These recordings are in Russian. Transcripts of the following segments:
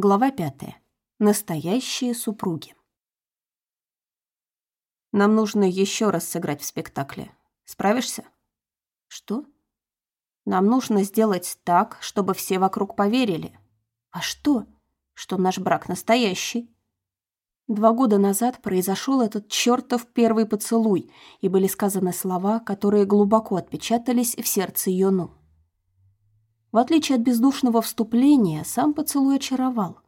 Глава пятая. Настоящие супруги. Нам нужно еще раз сыграть в спектакле. Справишься? Что? Нам нужно сделать так, чтобы все вокруг поверили. А что? Что наш брак настоящий. Два года назад произошел этот чертов первый поцелуй, и были сказаны слова, которые глубоко отпечатались в сердце Йону. В отличие от бездушного вступления, сам поцелуй очаровал.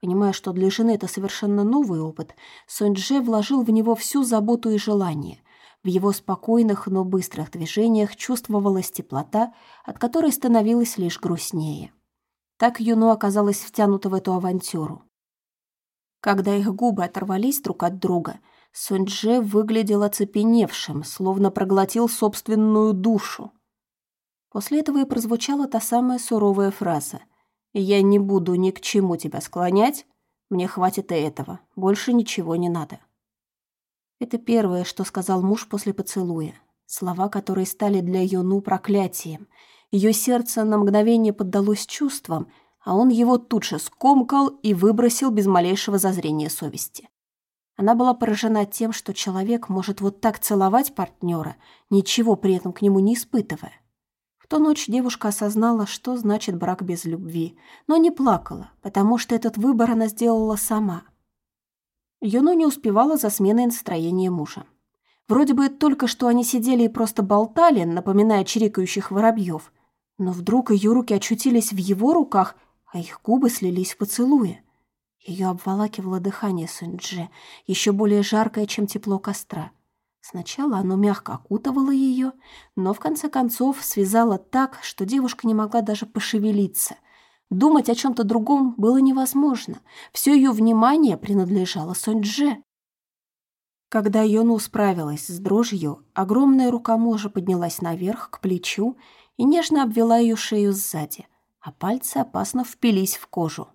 Понимая, что для жены это совершенно новый опыт, Сонь-Дже вложил в него всю заботу и желание. В его спокойных, но быстрых движениях чувствовалась теплота, от которой становилось лишь грустнее. Так Юно оказалась втянута в эту авантюру. Когда их губы оторвались друг от друга, Сонь-Дже выглядел оцепеневшим, словно проглотил собственную душу. После этого и прозвучала та самая суровая фраза. «Я не буду ни к чему тебя склонять, мне хватит и этого, больше ничего не надо». Это первое, что сказал муж после поцелуя. Слова, которые стали для Юну проклятием. Ее сердце на мгновение поддалось чувствам, а он его тут же скомкал и выбросил без малейшего зазрения совести. Она была поражена тем, что человек может вот так целовать партнера, ничего при этом к нему не испытывая. В ту ночь девушка осознала, что значит брак без любви, но не плакала, потому что этот выбор она сделала сама. Юно не успевала за сменой настроения мужа. Вроде бы только что они сидели и просто болтали, напоминая чирикающих воробьев, но вдруг ее руки очутились в его руках, а их губы слились в поцелуе. Ее обволакивало дыхание Суньдже, еще более жаркое, чем тепло костра. Сначала оно мягко окутывало ее, но в конце концов связало так, что девушка не могла даже пошевелиться. Думать о чем-то другом было невозможно. Все ее внимание принадлежало Сонь-Дже. Когда Йону справилась с дрожью, огромная рука мужа поднялась наверх, к плечу, и нежно обвела ее шею сзади, а пальцы опасно впились в кожу.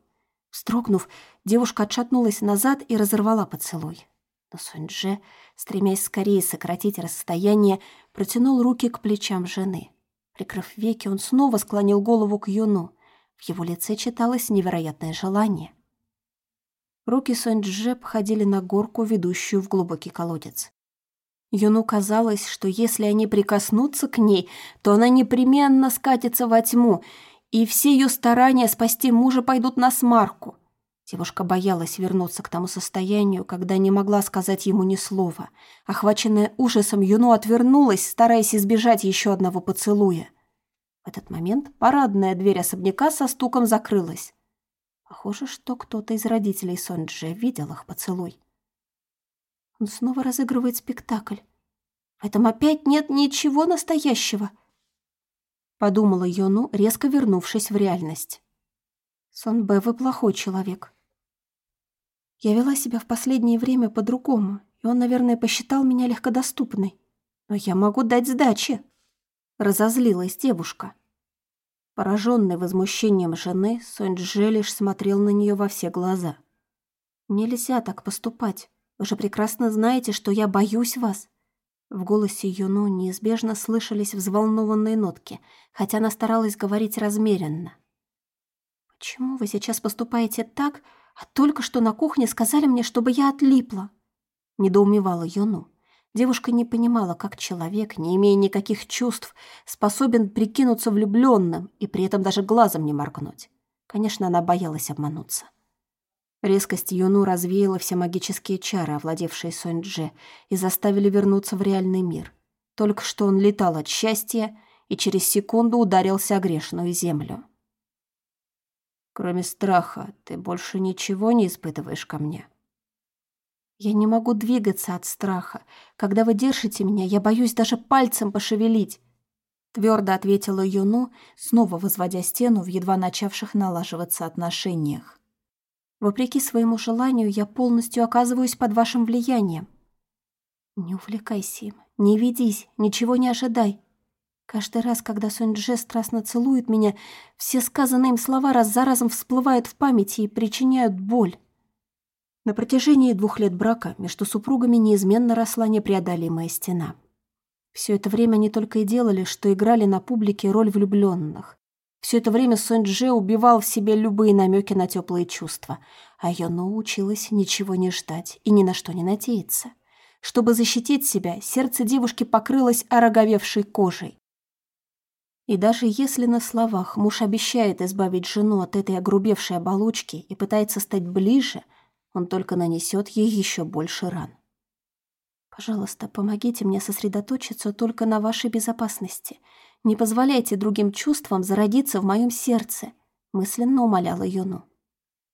Строгнув, девушка отшатнулась назад и разорвала поцелуй. Но Сунь-Дже, стремясь скорее сократить расстояние, протянул руки к плечам жены. Прикрыв веки, он снова склонил голову к Юну. В его лице читалось невероятное желание. Руки Сунь-Дже походили на горку, ведущую в глубокий колодец. Юну казалось, что если они прикоснутся к ней, то она непременно скатится во тьму, и все ее старания спасти мужа пойдут на смарку. Девушка боялась вернуться к тому состоянию, когда не могла сказать ему ни слова. Охваченная ужасом, Юно отвернулась, стараясь избежать еще одного поцелуя. В этот момент парадная дверь особняка со стуком закрылась. Похоже, что кто-то из родителей Сонджи видел их поцелуй. Он снова разыгрывает спектакль. В этом опять нет ничего настоящего. Подумала Йону, резко вернувшись в реальность. Сон Б, вы плохой человек. Я вела себя в последнее время по-другому, и он, наверное, посчитал меня легкодоступной. Но я могу дать сдачи. Разозлилась девушка. Пораженный возмущением жены, Сонь-Дже лишь смотрел на нее во все глаза. «Нельзя так поступать. Вы же прекрасно знаете, что я боюсь вас». В голосе Юну неизбежно слышались взволнованные нотки, хотя она старалась говорить размеренно. «Почему вы сейчас поступаете так, а только что на кухне сказали мне, чтобы я отлипла. Недоумевала Юну. Девушка не понимала, как человек, не имея никаких чувств, способен прикинуться влюбленным и при этом даже глазом не моргнуть. Конечно, она боялась обмануться. Резкость Юну развеяла все магические чары, овладевшие Сонь-Дже, и заставили вернуться в реальный мир. Только что он летал от счастья и через секунду ударился о грешную землю. Кроме страха, ты больше ничего не испытываешь ко мне? Я не могу двигаться от страха. Когда вы держите меня, я боюсь даже пальцем пошевелить. Твердо ответила Юну, снова возводя стену в едва начавших налаживаться отношениях. Вопреки своему желанию, я полностью оказываюсь под вашим влиянием. Не увлекайся им, не ведись, ничего не ожидай. Каждый раз, когда Сонь-Дже страстно целует меня, все сказанные им слова раз за разом всплывают в памяти и причиняют боль. На протяжении двух лет брака между супругами неизменно росла непреодолимая стена. Все это время они только и делали, что играли на публике роль влюбленных. Все это время Сонь-Дже убивал в себе любые намеки на теплые чувства, а Йоно училась ничего не ждать и ни на что не надеяться. Чтобы защитить себя, сердце девушки покрылось ороговевшей кожей. И даже если на словах муж обещает избавить жену от этой огрубевшей оболочки и пытается стать ближе, он только нанесет ей еще больше ран. Пожалуйста, помогите мне сосредоточиться только на вашей безопасности. Не позволяйте другим чувствам зародиться в моем сердце, мысленно умоляла Юну.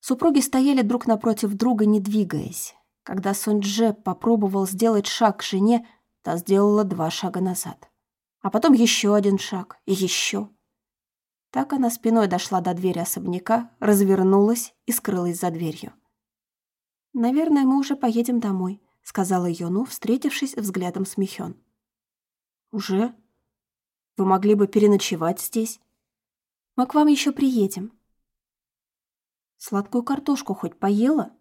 Супруги стояли друг напротив друга, не двигаясь. Когда Сонь-Дже попробовал сделать шаг к жене, та сделала два шага назад. А потом еще один шаг и еще. Так она спиной дошла до двери особняка, развернулась и скрылась за дверью. «Наверное, мы уже поедем домой», сказала Йону, встретившись взглядом с Михён. «Уже? Вы могли бы переночевать здесь? Мы к вам еще приедем». «Сладкую картошку хоть поела?»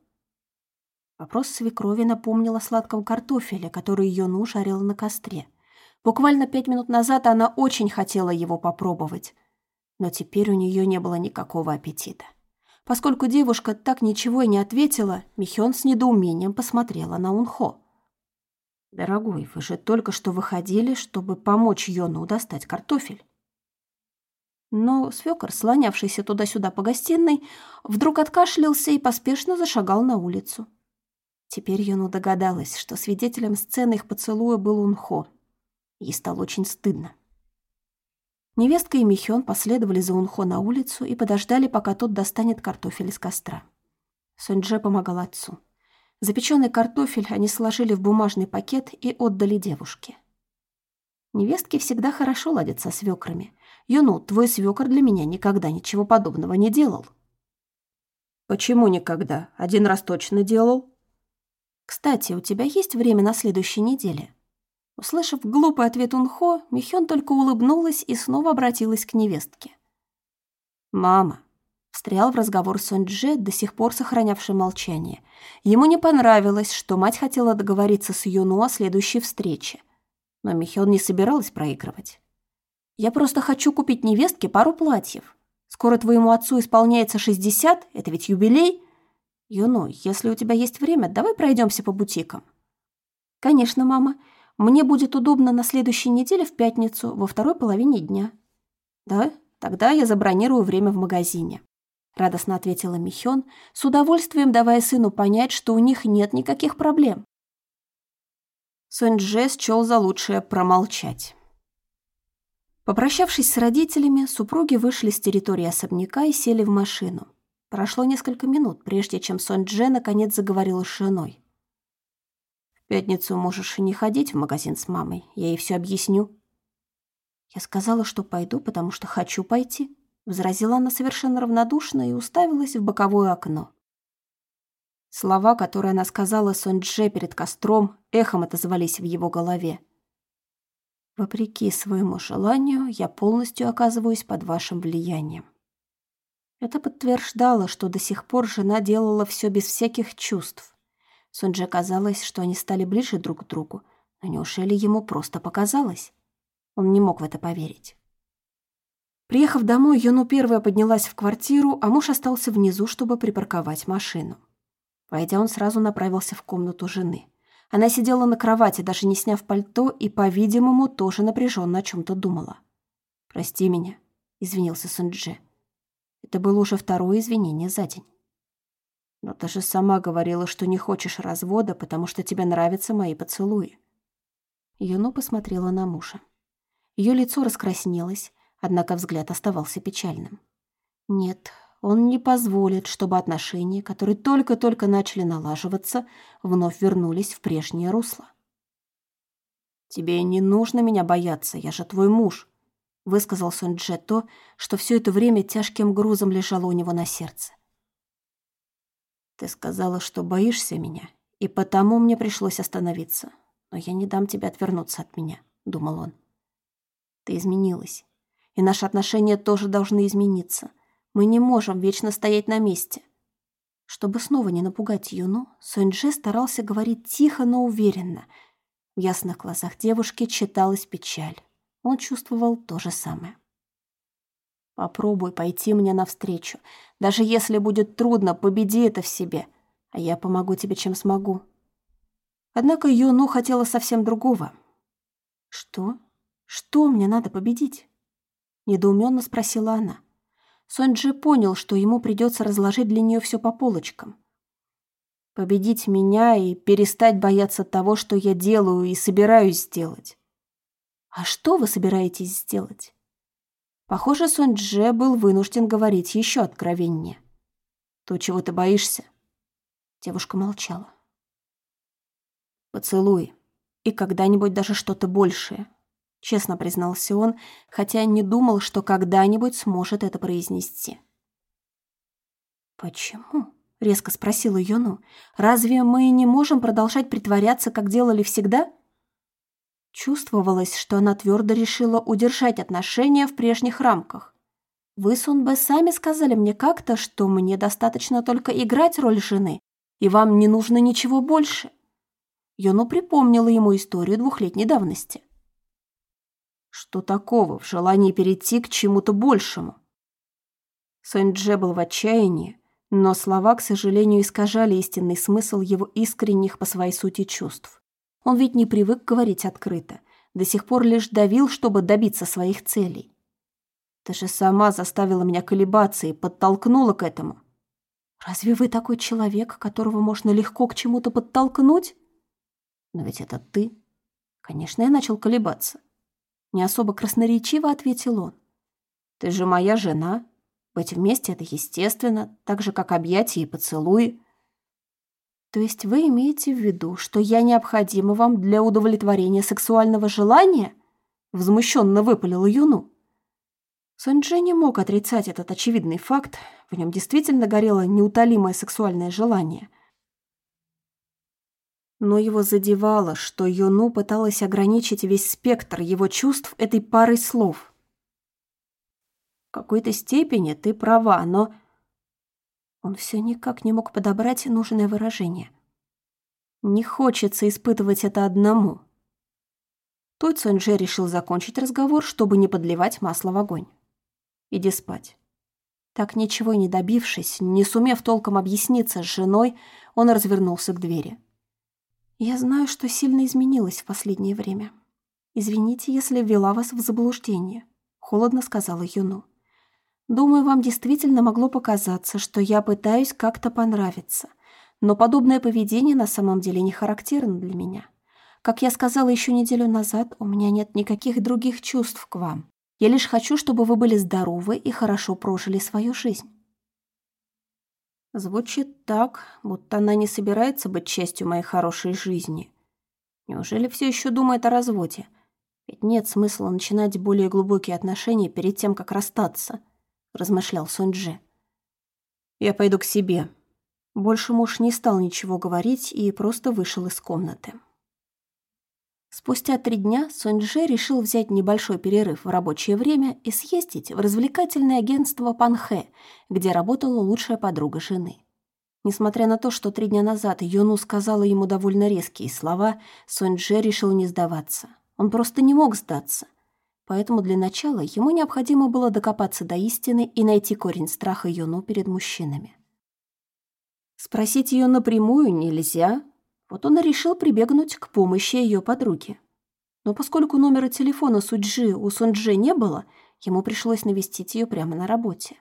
Вопрос свекрови напомнил о сладком картофеле, который Йону жарила на костре. Буквально пять минут назад она очень хотела его попробовать, но теперь у нее не было никакого аппетита. Поскольку девушка так ничего и не ответила, Михён с недоумением посмотрела на Унхо. «Дорогой, вы же только что выходили, чтобы помочь Йону достать картофель». Но свёкор, слонявшийся туда-сюда по гостиной, вдруг откашлялся и поспешно зашагал на улицу. Теперь Йону догадалась, что свидетелем сцены их поцелуя был Унхо. Ей стало очень стыдно. Невестка и Михён последовали за Унхо на улицу и подождали, пока тот достанет картофель из костра. Соньдже помогал отцу. Запеченный картофель они сложили в бумажный пакет и отдали девушке. Невестки всегда хорошо ладят со свекрами. Юну, твой свекр для меня никогда ничего подобного не делал. Почему никогда? Один раз точно делал. Кстати, у тебя есть время на следующей неделе? Услышав глупый ответ Унхо, Михён только улыбнулась и снова обратилась к невестке. «Мама», — встрял в разговор Сонь-Дже, до сих пор сохранявший молчание. Ему не понравилось, что мать хотела договориться с Юну о следующей встрече. Но Михён не собиралась проигрывать. «Я просто хочу купить невестке пару платьев. Скоро твоему отцу исполняется 60, это ведь юбилей. Юну, если у тебя есть время, давай пройдемся по бутикам». «Конечно, мама», мне будет удобно на следующей неделе в пятницу, во второй половине дня». «Да, тогда я забронирую время в магазине», — радостно ответила Михён, с удовольствием давая сыну понять, что у них нет никаких проблем. Сунь-Дже счёл за лучшее промолчать. Попрощавшись с родителями, супруги вышли с территории особняка и сели в машину. Прошло несколько минут, прежде чем Сонь-Дже наконец заговорил с женой пятницу можешь не ходить в магазин с мамой. Я ей все объясню». «Я сказала, что пойду, потому что хочу пойти», — возразила она совершенно равнодушно и уставилась в боковое окно. Слова, которые она сказала Сонь-Дже перед костром, эхом отозвались в его голове. «Вопреки своему желанию, я полностью оказываюсь под вашим влиянием». Это подтверждало, что до сих пор жена делала все без всяких чувств. Сунже казалось, что они стали ближе друг к другу, но неужели ему просто показалось? Он не мог в это поверить. Приехав домой, Юну первая поднялась в квартиру, а муж остался внизу, чтобы припарковать машину. Войдя, он сразу направился в комнату жены. Она сидела на кровати, даже не сняв пальто, и, по-видимому, тоже напряженно о чем-то думала. «Прости меня», — извинился Сунджи. Это было уже второе извинение за день. Но ты же сама говорила, что не хочешь развода, потому что тебе нравятся мои поцелуи. Юну посмотрела на мужа. Ее лицо раскраснелось, однако взгляд оставался печальным. Нет, он не позволит, чтобы отношения, которые только-только начали налаживаться, вновь вернулись в прежнее русло. «Тебе не нужно меня бояться, я же твой муж», высказал Сунь-Дже то, что все это время тяжким грузом лежало у него на сердце. Ты сказала, что боишься меня, и потому мне пришлось остановиться. Но я не дам тебе отвернуться от меня, думал он. Ты изменилась, и наши отношения тоже должны измениться. Мы не можем вечно стоять на месте. Чтобы снова не напугать Юну, Суньджи старался говорить тихо, но уверенно. В ясных глазах девушки читалась печаль. Он чувствовал то же самое. Попробуй пойти мне навстречу. Даже если будет трудно, победи это в себе, а я помогу тебе, чем смогу». Однако Юну хотела совсем другого. «Что? Что мне надо победить?» Недоуменно спросила она. Сонджи понял, что ему придется разложить для нее все по полочкам. Победить меня и перестать бояться того, что я делаю и собираюсь сделать. А что вы собираетесь сделать? Похоже, Сонджи был вынужден говорить еще откровеннее. То, чего ты боишься? Девушка молчала. Поцелуй. И когда-нибудь даже что-то большее честно признался он, хотя не думал, что когда-нибудь сможет это произнести. «Почему?» — резко спросила Юну. «Разве мы не можем продолжать притворяться, как делали всегда?» Чувствовалось, что она твердо решила удержать отношения в прежних рамках. «Вы, Сунбэ, сами сказали мне как-то, что мне достаточно только играть роль жены, и вам не нужно ничего больше». Юну припомнила ему историю двухлетней давности. Что такого в желании перейти к чему-то большему? Сэнь-Дже был в отчаянии, но слова, к сожалению, искажали истинный смысл его искренних по своей сути чувств. Он ведь не привык говорить открыто, до сих пор лишь давил, чтобы добиться своих целей. Ты же сама заставила меня колебаться и подтолкнула к этому. Разве вы такой человек, которого можно легко к чему-то подтолкнуть? Но ведь это ты. Конечно, я начал колебаться. Не особо красноречиво ответил он. «Ты же моя жена. Быть вместе — это естественно, так же, как объятия и поцелуи». «То есть вы имеете в виду, что я необходима вам для удовлетворения сексуального желания?» Возмущенно выпалил Юну. Сонджи не мог отрицать этот очевидный факт. В нем действительно горело неутолимое сексуальное желание — но его задевало, что Юну пыталась ограничить весь спектр его чувств этой парой слов. В какой-то степени ты права, но... Он все никак не мог подобрать нужное выражение. Не хочется испытывать это одному. Той Цунже решил закончить разговор, чтобы не подливать масло в огонь. Иди спать. Так ничего не добившись, не сумев толком объясниться с женой, он развернулся к двери. Я знаю, что сильно изменилась в последнее время. Извините, если ввела вас в заблуждение, холодно сказала Юну. Думаю, вам действительно могло показаться, что я пытаюсь как-то понравиться, но подобное поведение на самом деле не характерно для меня. Как я сказала еще неделю назад, у меня нет никаких других чувств к вам. Я лишь хочу, чтобы вы были здоровы и хорошо прожили свою жизнь. Звучит так, будто она не собирается быть частью моей хорошей жизни. Неужели все еще думает о разводе? Ведь нет смысла начинать более глубокие отношения перед тем, как расстаться, размышлял Сунджи. Я пойду к себе. Больше муж не стал ничего говорить и просто вышел из комнаты. Спустя три дня Сонджи решил взять небольшой перерыв в рабочее время и съездить в развлекательное агентство Панхэ, где работала лучшая подруга жены. Несмотря на то, что три дня назад Юну сказала ему довольно резкие слова, Сонджи решил не сдаваться. Он просто не мог сдаться. Поэтому для начала ему необходимо было докопаться до истины и найти корень страха Юну перед мужчинами. Спросить ее напрямую нельзя, вот он и решил прибегнуть к помощи ее подруги. Но поскольку номера телефона Суджи у Сунджи не было, ему пришлось навестить ее прямо на работе.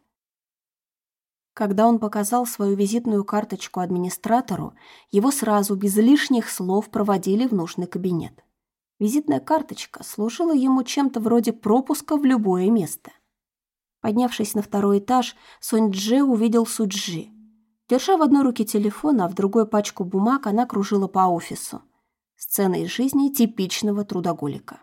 Когда он показал свою визитную карточку администратору, его сразу, без лишних слов, проводили в нужный кабинет. Визитная карточка служила ему чем-то вроде пропуска в любое место. Поднявшись на второй этаж, Сонь Дже увидел Суджи. Держа в одной руке телефон, а в другой пачку бумаг, она кружила по офису. Сцена из жизни типичного трудоголика.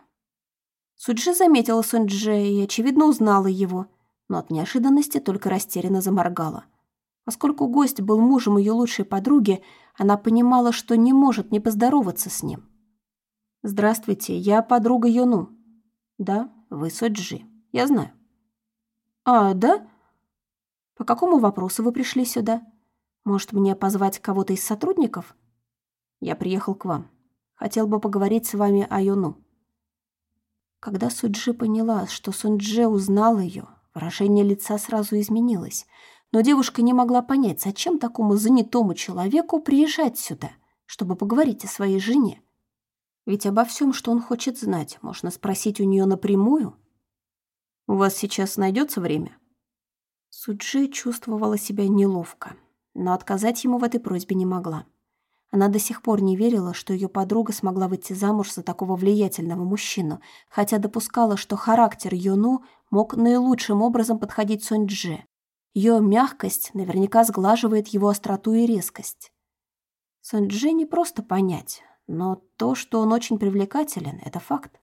Суджи заметила Сунджи и, очевидно, узнала его, но от неожиданности только растерянно заморгала. Поскольку гость был мужем ее лучшей подруги, она понимала, что не может не поздороваться с ним. «Здравствуйте, я подруга Юну». «Да, вы Суджи, я знаю». «А, да? По какому вопросу вы пришли сюда?» Может, мне позвать кого-то из сотрудников? Я приехал к вам. Хотел бы поговорить с вами о Юну. Когда Суджи поняла, что Сунджи узнал ее, Выражение лица сразу изменилось, но девушка не могла понять, зачем такому занятому человеку приезжать сюда, чтобы поговорить о своей жене. Ведь обо всем, что он хочет знать, можно спросить у нее напрямую. «У вас сейчас найдется время?» Суджи чувствовала себя неловко, но отказать ему в этой просьбе не могла. Она до сих пор не верила, что ее подруга смогла выйти замуж за такого влиятельного мужчину, хотя допускала, что характер Юну мог наилучшим образом подходить Сонь-Дже. Ее мягкость наверняка сглаживает его остроту и резкость. Сонь-Дже не просто понять, но то, что он очень привлекателен, это факт.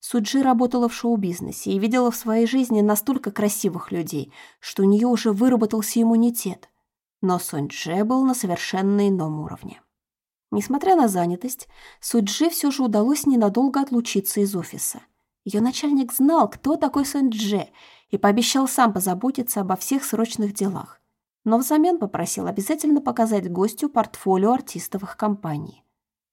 Суджи работала в шоу-бизнесе и видела в своей жизни настолько красивых людей, что у нее уже выработался иммунитет. Но Сонь-Дже был на совершенно ином уровне. Несмотря на занятость, Суджи все же удалось ненадолго отлучиться из офиса. Ее начальник знал, кто такой Сундже, и пообещал сам позаботиться обо всех срочных делах. Но взамен попросил обязательно показать гостю портфолио артистов их компании.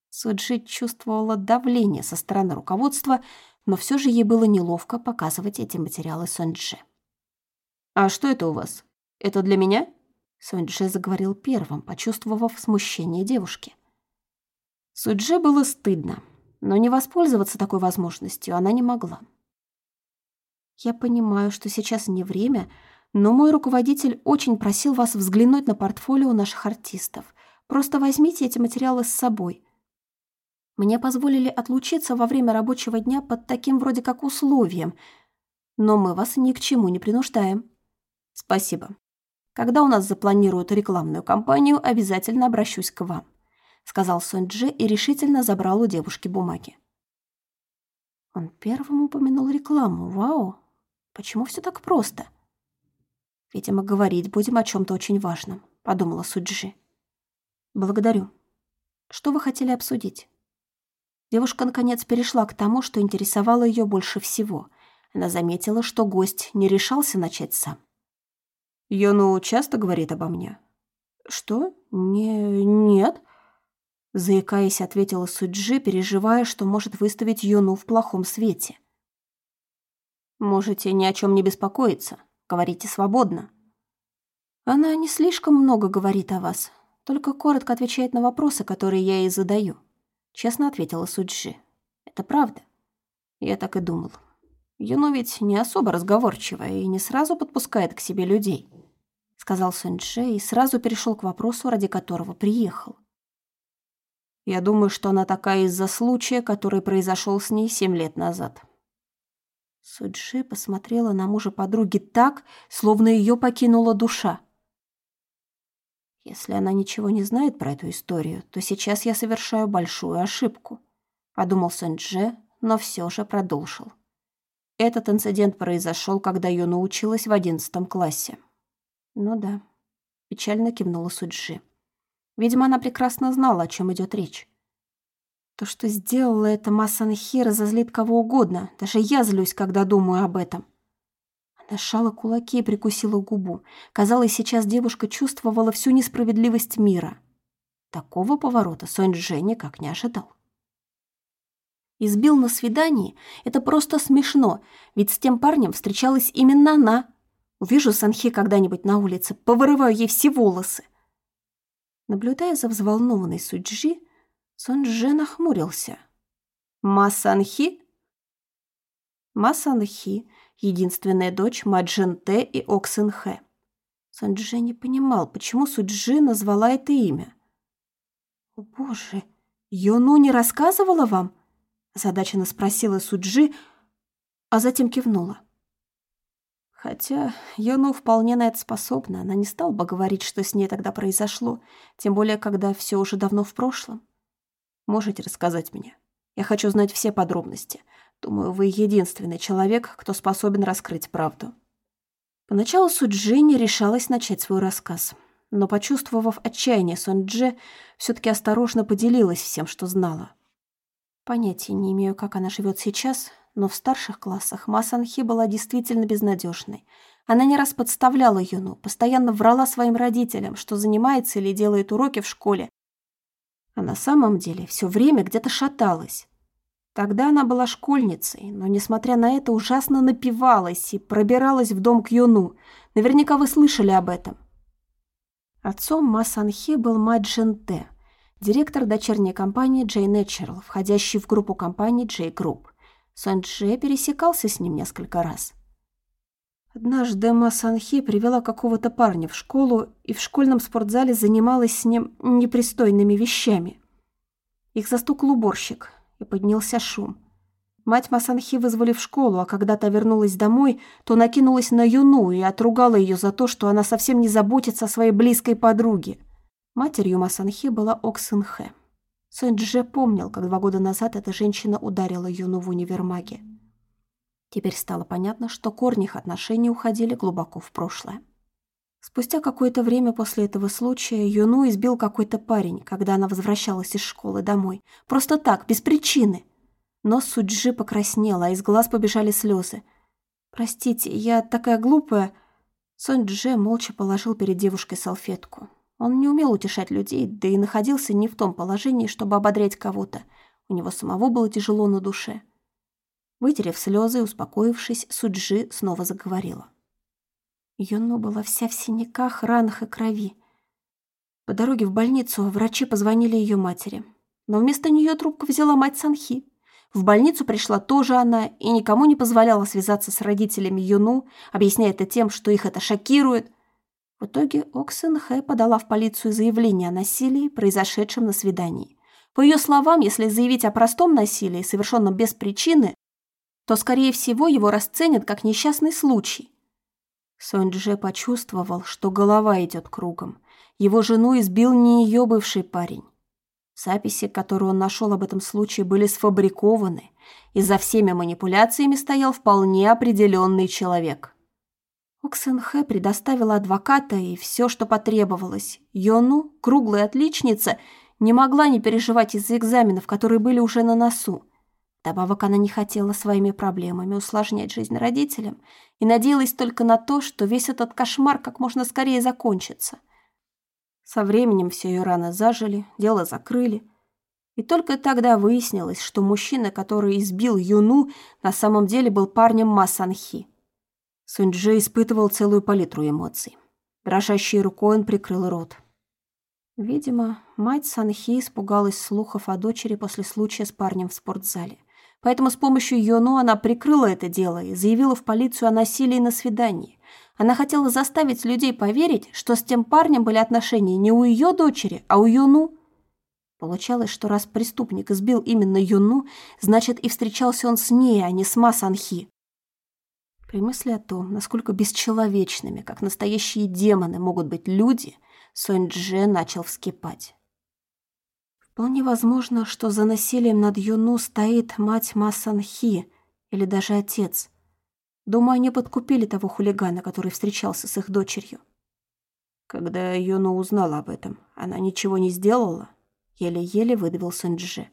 Суджи чувствовала давление со стороны руководства, но все же ей было неловко показывать эти материалы Сундже. «А что это у вас? Это для меня?» Сундже заговорил первым, почувствовав смущение девушки. Судже было стыдно, но не воспользоваться такой возможностью она не могла. «Я понимаю, что сейчас не время, но мой руководитель очень просил вас взглянуть на портфолио наших артистов. Просто возьмите эти материалы с собой. Мне позволили отлучиться во время рабочего дня под таким вроде как условием, но мы вас ни к чему не принуждаем. Спасибо. Когда у нас запланируют рекламную кампанию, обязательно обращусь к вам сказал Сонь-Дже и решительно забрал у девушки бумаги. Он первым упомянул рекламу. Вау! Почему все так просто? Видимо, говорить будем о чем то очень важном, подумала Суджи. Благодарю. Что вы хотели обсудить? Девушка наконец перешла к тому, что интересовало ее больше всего. Она заметила, что гость не решался начать сам. Йону часто говорит обо мне. Что? Не, нет. Заикаясь, ответила Суджи, переживая, что может выставить Юну в плохом свете. «Можете ни о чем не беспокоиться. Говорите свободно». «Она не слишком много говорит о вас, только коротко отвечает на вопросы, которые я ей задаю», честно ответила Суджи. «Это правда». Я так и думал. Юну ведь не особо разговорчивая и не сразу подпускает к себе людей, сказал Сунджи и сразу перешел к вопросу, ради которого приехал. Я думаю, что она такая из-за случая, который произошел с ней семь лет назад. Суджи посмотрела на мужа подруги так, словно ее покинула душа. Если она ничего не знает про эту историю, то сейчас я совершаю большую ошибку, подумал Сэнджи, но все же продолжил. Этот инцидент произошел, когда ее научилась в одиннадцатом классе. Ну да, печально кивнула Суджи. Видимо, она прекрасно знала, о чем идет речь. То, что сделала эта Масанхи, разозлит кого угодно. Даже я злюсь, когда думаю об этом. Она сжала кулаки и прикусила губу. Казалось, сейчас девушка чувствовала всю несправедливость мира. Такого поворота Сонь Дже никак не ожидал. Избил на свидании — это просто смешно, ведь с тем парнем встречалась именно она. Увижу Санхи когда-нибудь на улице, повырываю ей все волосы. Наблюдая за взволнованной Суджи, Сонджи нахмурился. Масанхи? Масанхи — единственная дочь Маджинте и Оксенхэ. Сонджи не понимал, почему Суджи назвала это имя. «О, боже, Йону не рассказывала вам?» Задаченно спросила Суджи, а затем кивнула. Хотя Йону вполне на это способна, она не стала бы говорить, что с ней тогда произошло, тем более, когда все уже давно в прошлом. Можете рассказать мне? Я хочу знать все подробности. Думаю, вы единственный человек, кто способен раскрыть правду. Поначалу Суджи не решалась начать свой рассказ, но, почувствовав отчаяние Сунджи, все таки осторожно поделилась всем, что знала. Понятия не имею, как она живет сейчас, но в старших классах Масанхи была действительно безнадежной. Она не раз подставляла Юну, постоянно врала своим родителям, что занимается или делает уроки в школе, а на самом деле все время где-то шаталась. Тогда она была школьницей, но, несмотря на это, ужасно напивалась и пробиралась в дом к Юну. Наверняка вы слышали об этом. Отцом Ма Санхи был мать Джен директор дочерней компании Джей Natural, входящей в группу компаний Джей. Сон Дже пересекался с ним несколько раз. Однажды Ма Санхи привела какого-то парня в школу и в школьном спортзале занималась с ним непристойными вещами. Их застукал уборщик, и поднялся шум. Мать Масанхи вызвали в школу, а когда та вернулась домой, то накинулась на Юну и отругала ее за то, что она совсем не заботится о своей близкой подруге. Матерью Масанхи была Оксенхэ. Сэнджи помнил, как два года назад эта женщина ударила Юну в универмаге. Теперь стало понятно, что корни их отношений уходили глубоко в прошлое. Спустя какое-то время после этого случая Юну избил какой-то парень, когда она возвращалась из школы домой. Просто так, без причины. Но Суджи покраснела, а из глаз побежали слезы. «Простите, я такая глупая...» Сон Дже молча положил перед девушкой салфетку. Он не умел утешать людей, да и находился не в том положении, чтобы ободрять кого-то. У него самого было тяжело на душе. Вытерев слезы и успокоившись, Суджи снова заговорила. Юну была вся в синяках, ранах и крови. По дороге в больницу врачи позвонили ее матери. Но вместо нее трубку взяла мать Санхи. В больницу пришла тоже она и никому не позволяла связаться с родителями Юну, объясняя это тем, что их это шокирует. В итоге Оксен Хэ подала в полицию заявление о насилии, произошедшем на свидании. По ее словам, если заявить о простом насилии, совершенном без причины, то, скорее всего, его расценят как несчастный случай – Сонь-Дже почувствовал, что голова идет кругом. Его жену избил не ее бывший парень. Записи, которые он нашел об этом случае, были сфабрикованы, и за всеми манипуляциями стоял вполне определенный человек. Оксенхэ предоставила адвоката и все, что потребовалось. Йону, круглая отличница, не могла не переживать из-за экзаменов, которые были уже на носу. Добавок она не хотела своими проблемами усложнять жизнь родителям и надеялась только на то, что весь этот кошмар как можно скорее закончится. Со временем все ее раны зажили, дело закрыли. И только тогда выяснилось, что мужчина, который избил Юну, на самом деле был парнем Ма Санхи. Сунджи испытывал целую палитру эмоций. Дрожащей рукой он прикрыл рот. Видимо, мать Санхи испугалась слухов о дочери после случая с парнем в спортзале. Поэтому с помощью Йону она прикрыла это дело и заявила в полицию о насилии на свидании. Она хотела заставить людей поверить, что с тем парнем были отношения не у ее дочери, а у Йону. Получалось, что раз преступник избил именно Юну, значит и встречался он с ней, а не с Ма Санхи. При мысли о том, насколько бесчеловечными, как настоящие демоны могут быть люди, Сонь Дже начал вскипать. Вполне возможно, что за насилием над Юну стоит мать Масанхи или даже отец. Думаю, они подкупили того хулигана, который встречался с их дочерью. Когда Юну узнала об этом, она ничего не сделала, еле-еле выдавил Сэнджи.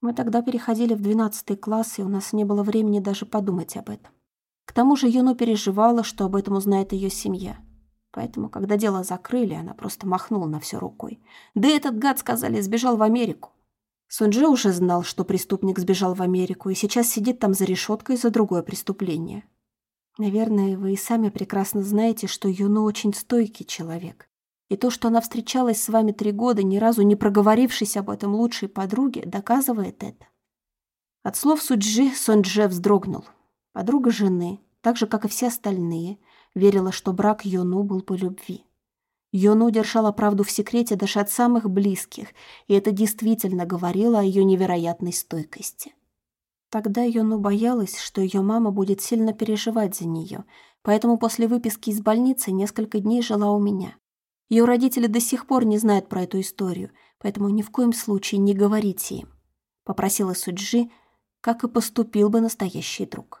Мы тогда переходили в двенадцатый класс, и у нас не было времени даже подумать об этом. К тому же Юну переживала, что об этом узнает ее семья. Поэтому, когда дело закрыли, она просто махнула на все рукой. Да этот гад, сказали, сбежал в Америку. Сунджи уже знал, что преступник сбежал в Америку и сейчас сидит там за решеткой за другое преступление. Наверное, вы и сами прекрасно знаете, что Юну очень стойкий человек. И то, что она встречалась с вами три года, ни разу не проговорившись об этом лучшей подруге, доказывает это. От слов Суджи Сонджи вздрогнул. Подруга жены, так же, как и все остальные – верила, что брак Йону был по любви. Йону держала правду в секрете даже от самых близких, и это действительно говорило о ее невероятной стойкости. Тогда Йону боялась, что ее мама будет сильно переживать за нее, поэтому после выписки из больницы несколько дней жила у меня. Ее родители до сих пор не знают про эту историю, поэтому ни в коем случае не говорите им. Попросила Суджи, как и поступил бы настоящий друг.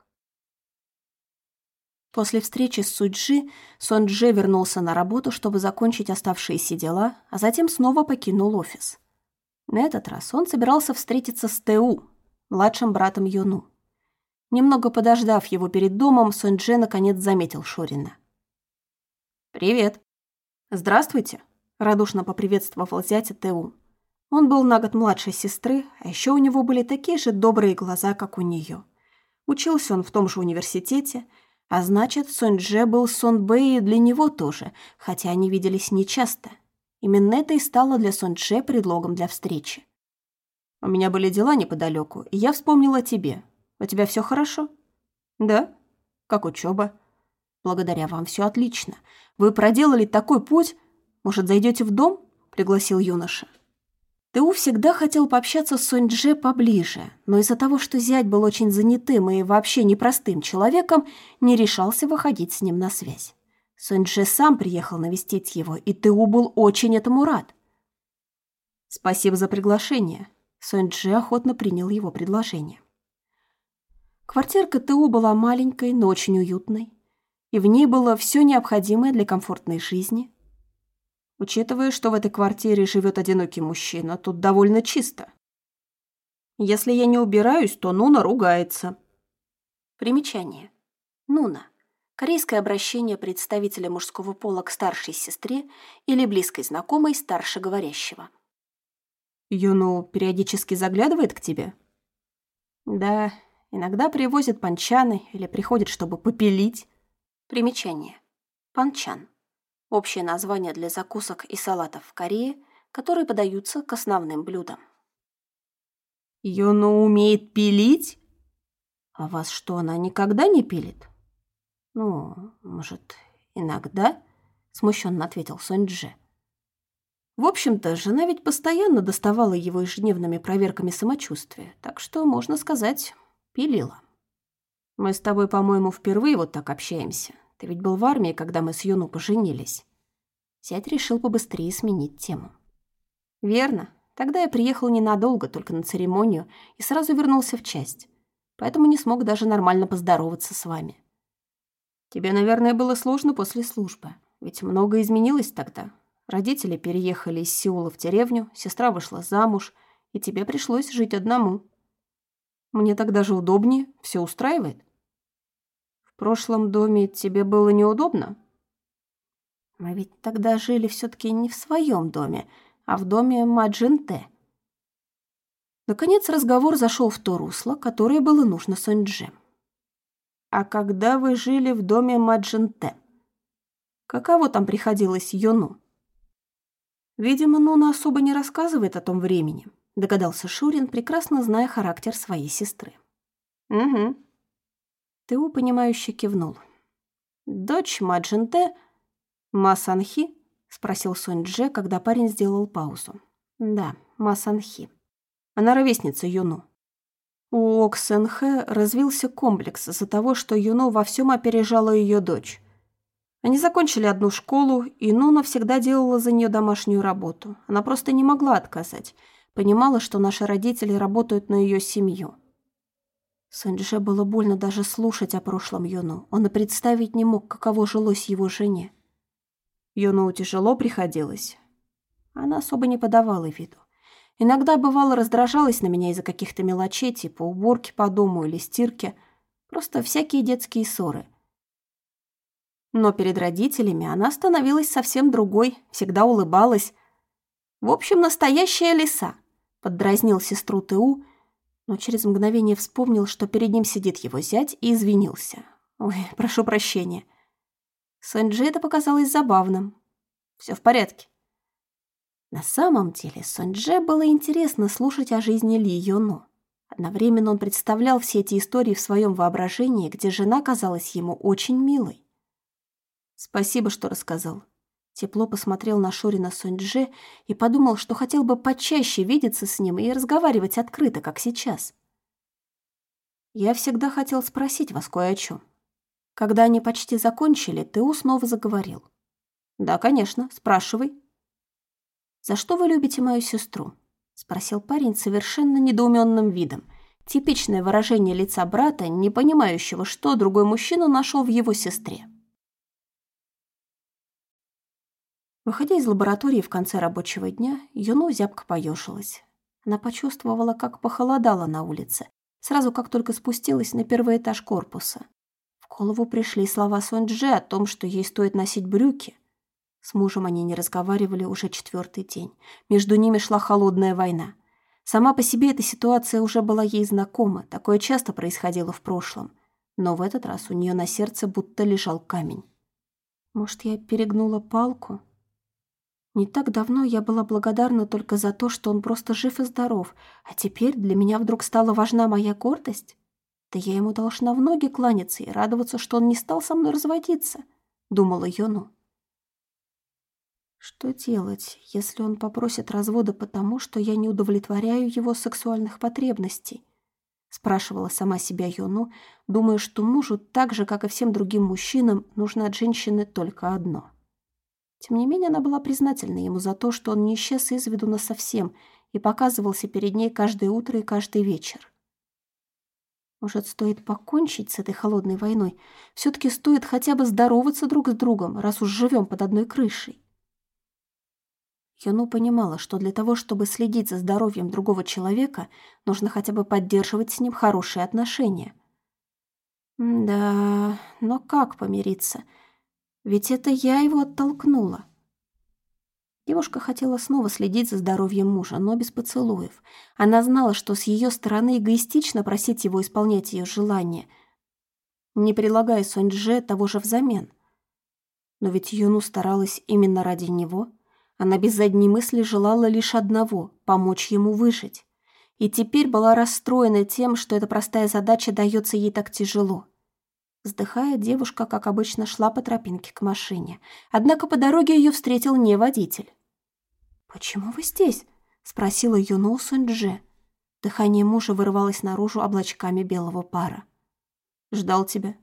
После встречи с Суджи Сон Дже вернулся на работу, чтобы закончить оставшиеся дела, а затем снова покинул офис. На этот раз он собирался встретиться с Тэу, младшим братом Юну. Немного подождав его перед домом, Сон Дже наконец заметил Шорина. «Привет». «Здравствуйте», — радушно поприветствовал зятя Тэу. Он был на год младше сестры, а еще у него были такие же добрые глаза, как у нее. Учился он в том же университете, а значит, Сонь-Дже был Сон-Бэй для него тоже, хотя они виделись нечасто. Именно это и стало для Сон-Дже предлогом для встречи. «У меня были дела неподалеку, и я вспомнила о тебе. У тебя все хорошо?» «Да. Как учеба?» «Благодаря вам все отлично. Вы проделали такой путь. Может, зайдете в дом?» – пригласил юноша. Тэу всегда хотел пообщаться с Сонь-Дже поближе, но из-за того, что зять был очень занятым и вообще непростым человеком, не решался выходить с ним на связь. Сонь-Дже сам приехал навестить его, и Тэу был очень этому рад. «Спасибо за приглашение», Сонь-Дже охотно принял его предложение. Квартирка ТУ была маленькой, но очень уютной, и в ней было все необходимое для комфортной жизни. Учитывая, что в этой квартире живет одинокий мужчина, тут довольно чисто. Если я не убираюсь, то Нуна ругается. Примечание. Нуна. Корейское обращение представителя мужского пола к старшей сестре или близкой знакомой старше говорящего. Юну периодически заглядывает к тебе? Да, Иногда привозят панчаны или приходят, чтобы попилить. Примечание. Панчан. Общее название для закусок и салатов в Корее, которые подаются к основным блюдам. Юно умеет пилить? А вас что, она никогда не пилит? Ну, может, иногда? Смущенно ответил Сонь-Дже. В общем-то, жена ведь постоянно доставала его ежедневными проверками самочувствия, так что, можно сказать, Пилила. Мы с тобой, по-моему, впервые вот так общаемся. Ты ведь был в армии, когда мы с Юну поженились. Зять решил побыстрее сменить тему. Верно. Тогда я приехал ненадолго, только на церемонию, и сразу вернулся в часть. Поэтому не смог даже нормально поздороваться с вами. Тебе, наверное, было сложно после службы. Ведь многое изменилось тогда. Родители переехали из Сеула в деревню, сестра вышла замуж, и тебе пришлось жить одному. Мне так даже удобнее, все устраивает. Прошлом доме тебе было неудобно? Мы ведь тогда жили все таки не в своем доме, а в доме Маджинте. Наконец разговор зашел в то русло, которое было нужно Соньдже. А когда вы жили в доме Маджинте, каково там приходилось Йону? Видимо, Нуна особо не рассказывает о том времени догадался Шурин, прекрасно зная характер своей сестры. «Угу». Теу, понимающе кивнул. «Дочь Маджинте Масанхи?» — спросил Сонь Дже, когда парень сделал паузу. «Да, Масанхи. Она ровесница Юну». У Оксенхэ развился комплекс из-за того, что Юну во всем опережала ее дочь. Они закончили одну школу, и Нуна всегда делала за нее домашнюю работу. Она просто не могла отказать — Понимала, что наши родители работают на ее семью. Сэнджи было больно даже слушать о прошлом Юну. Он и представить не мог, каково жилось его жене. Юну тяжело приходилось. Она особо не подавала виду. Иногда, бывало, раздражалась на меня из-за каких-то мелочей, типа уборки по дому или стирки. Просто всякие детские ссоры. Но перед родителями она становилась совсем другой, всегда улыбалась. В общем, настоящая лиса. Поддразнил сестру ТУ, но через мгновение вспомнил, что перед ним сидит его зять, и извинился. «Ой, прошу прощения». Сонджи это показалось забавным. Все в порядке». На самом деле Сонджи было интересно слушать о жизни Ли Йону. Одновременно он представлял все эти истории в своем воображении, где жена казалась ему очень милой. «Спасибо, что рассказал. Тепло посмотрел на Шурина Соньдже и подумал, что хотел бы почаще видеться с ним и разговаривать открыто, как сейчас. Я всегда хотел спросить вас кое о чем. Когда они почти закончили, Теу снова заговорил. «Да, конечно, спрашивай». «За что вы любите мою сестру?» — спросил парень совершенно недоуменным видом. Типичное выражение лица брата, не понимающего, что другой мужчина нашел в его сестре. Выходя из лаборатории в конце рабочего дня, Юну зябко поёшилась. Она почувствовала, как похолодало на улице, сразу как только спустилась на первый этаж корпуса. В голову пришли слова Сонджи о том, что ей стоит носить брюки. С мужем они не разговаривали уже четвертый день. Между ними шла холодная война. Сама по себе эта ситуация уже была ей знакома, такое часто происходило в прошлом. Но в этот раз у нее на сердце будто лежал камень. Может, я перегнула палку? Не так давно я была благодарна только за то, что он просто жив и здоров, а теперь для меня вдруг стала важна моя гордость? Да я ему должна в ноги кланяться и радоваться, что он не стал со мной разводиться, думала Йону. Что делать, если он попросит развода потому, что я не удовлетворяю его сексуальных потребностей? Спрашивала сама себя Йону, думая, что мужу, так же, как и всем другим мужчинам, нужно от женщины только одно. Тем не менее, она была признательна ему за то, что он не исчез из виду насовсем и показывался перед ней каждое утро и каждый вечер. Может, стоит покончить с этой холодной войной? Все-таки стоит хотя бы здороваться друг с другом, раз уж живем под одной крышей. Юну понимала, что для того, чтобы следить за здоровьем другого человека, нужно хотя бы поддерживать с ним хорошие отношения. Да, но как помириться? Ведь это я его оттолкнула. Девушка хотела снова следить за здоровьем мужа, но без поцелуев. Она знала, что с ее стороны эгоистично просить его исполнять ее желания, не прилагая Соньдже того же взамен. Но ведь Юну старалась именно ради него — она без задней мысли желала лишь одного – помочь ему выжить. И теперь была расстроена тем, что эта простая задача дается ей так тяжело. Вздыхая, девушка, как обычно, шла по тропинке к машине. Однако по дороге ее встретил не водитель. «Почему вы здесь?» – спросила Юно Суньдже. Дыхание мужа вырывалось наружу облачками белого пара. «Ждал тебя».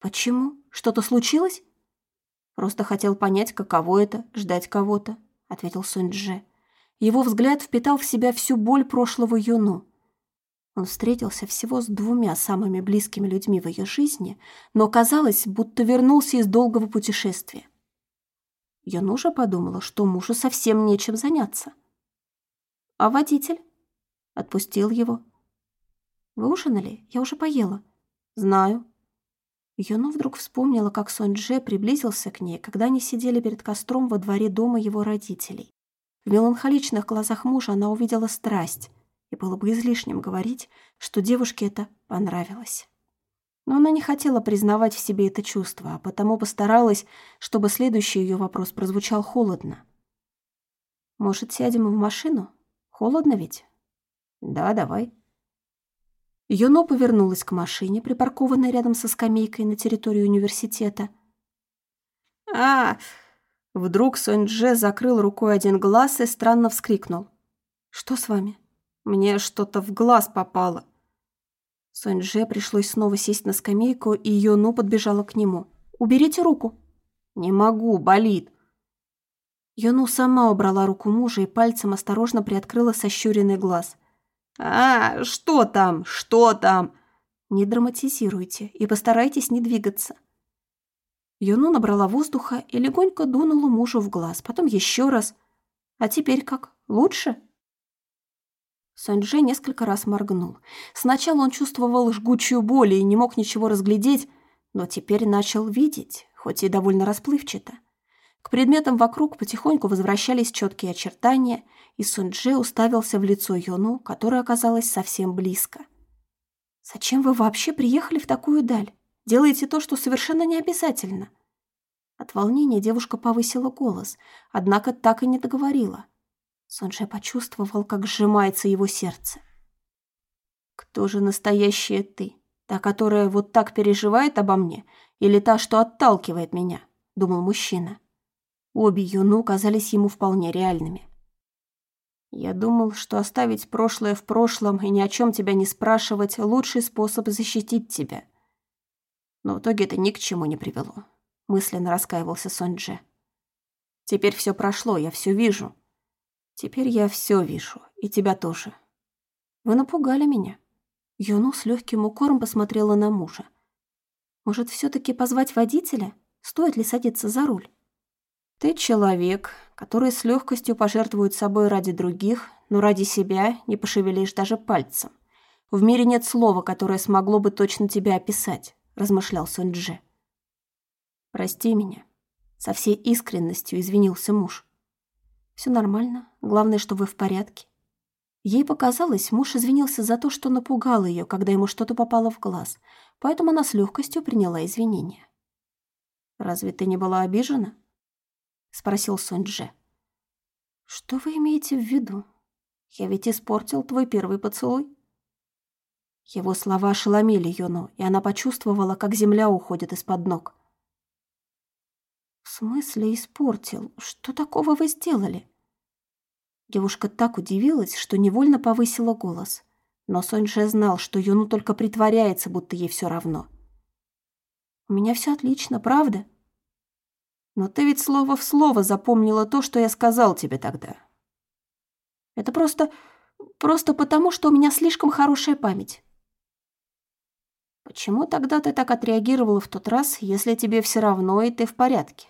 «Почему? Что-то случилось?» «Просто хотел понять, каково это – ждать кого-то. — ответил Сунь-Дже. Его взгляд впитал в себя всю боль прошлого Юну. Он встретился всего с двумя самыми близкими людьми в ее жизни, но казалось, будто вернулся из долгого путешествия. Же подумала, что мужу совсем нечем заняться. «А водитель?» Отпустил его. «Вы ужинали? Я уже поела». «Знаю». Юну вдруг вспомнила, как Сонь-Дже приблизился к ней, когда они сидели перед костром во дворе дома его родителей. В меланхоличных глазах мужа она увидела страсть, и было бы излишним говорить, что девушке это понравилось. Но она не хотела признавать в себе это чувство, а потому постаралась, чтобы следующий ее вопрос прозвучал холодно. «Может, сядем в машину? Холодно ведь?» «Да, давай», Юно повернулась к машине, припаркованной рядом со скамейкой на территории университета. а Вдруг Сонь-Дже закрыл рукой один глаз и странно вскрикнул. «Что с вами?» «Мне что-то в глаз попало». Сонь-Дже пришлось снова сесть на скамейку, и Юну подбежала к нему. «Уберите руку». «Не могу, болит». Юну сама убрала руку мужа и пальцем осторожно приоткрыла сощуренный глаз – «А, что там? Что там?» «Не драматизируйте и постарайтесь не двигаться». Юну набрала воздуха и легонько дунула мужу в глаз, потом еще раз. «А теперь как? Лучше?» Сонджи несколько раз моргнул. Сначала он чувствовал жгучую боль и не мог ничего разглядеть, но теперь начал видеть, хоть и довольно расплывчато. К предметам вокруг потихоньку возвращались четкие очертания, и Сунджи уставился в лицо Йону, которое оказалось совсем близко. «Зачем вы вообще приехали в такую даль? Делаете то, что совершенно не обязательно». От волнения девушка повысила голос, однако так и не договорила. Сунже почувствовал, как сжимается его сердце. «Кто же настоящая ты? Та, которая вот так переживает обо мне, или та, что отталкивает меня?» — думал мужчина. Обе юну казались ему вполне реальными. Я думал, что оставить прошлое в прошлом и ни о чем тебя не спрашивать – лучший способ защитить тебя. Но в итоге это ни к чему не привело. Мысленно раскаивался Сонджи. Теперь все прошло, я все вижу. Теперь я все вижу, и тебя тоже. Вы напугали меня. Юну с легким укором посмотрела на мужа. Может, все-таки позвать водителя? Стоит ли садиться за руль? Ты человек, который с легкостью пожертвует собой ради других, но ради себя не пошевелишь даже пальцем. В мире нет слова, которое смогло бы точно тебя описать, размышлял Сунь-Дже. Прости меня. Со всей искренностью извинился муж. Все нормально, главное, что вы в порядке. Ей показалось, муж извинился за то, что напугал ее, когда ему что-то попало в глаз, поэтому она с легкостью приняла извинения. «Разве ты не была обижена?» — спросил Сонь-Дже. «Что вы имеете в виду? Я ведь испортил твой первый поцелуй». Его слова ошеломили Юну, и она почувствовала, как земля уходит из-под ног. «В смысле испортил? Что такого вы сделали?» Девушка так удивилась, что невольно повысила голос. Но Соньше знал, что Юну только притворяется, будто ей все равно. «У меня все отлично, правда?» «Но ты ведь слово в слово запомнила то, что я сказал тебе тогда». «Это просто... просто потому, что у меня слишком хорошая память». «Почему тогда ты так отреагировала в тот раз, если тебе все равно и ты в порядке?»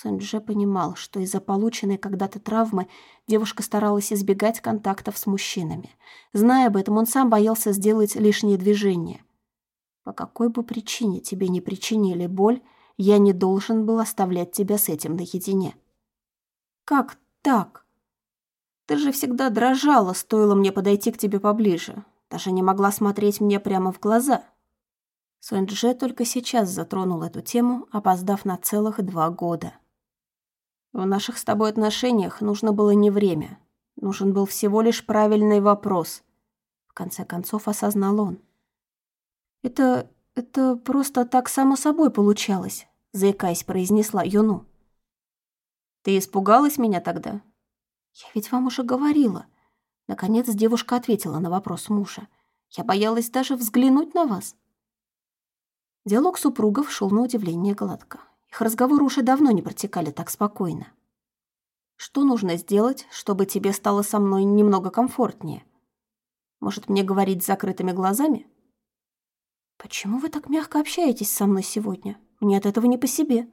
Сэнджи понимал, что из-за полученной когда-то травмы девушка старалась избегать контактов с мужчинами. Зная об этом, он сам боялся сделать лишние движения. «По какой бы причине тебе не причинили боль, я не должен был оставлять тебя с этим наедине». «Как так? Ты же всегда дрожала, стоило мне подойти к тебе поближе даже не могла смотреть мне прямо в глаза. Сунь-Дже только сейчас затронул эту тему, опоздав на целых два года. В наших с тобой отношениях нужно было не время. Нужен был всего лишь правильный вопрос. В конце концов осознал он. «Это... это просто так само собой получалось», заикаясь, произнесла Юну. «Ты испугалась меня тогда?» «Я ведь вам уже говорила. Наконец девушка ответила на вопрос мужа. «Я боялась даже взглянуть на вас». Диалог супругов шел на удивление гладко. Их разговоры уже давно не протекали так спокойно. «Что нужно сделать, чтобы тебе стало со мной немного комфортнее? Может, мне говорить с закрытыми глазами?» «Почему вы так мягко общаетесь со мной сегодня? Мне от этого не по себе».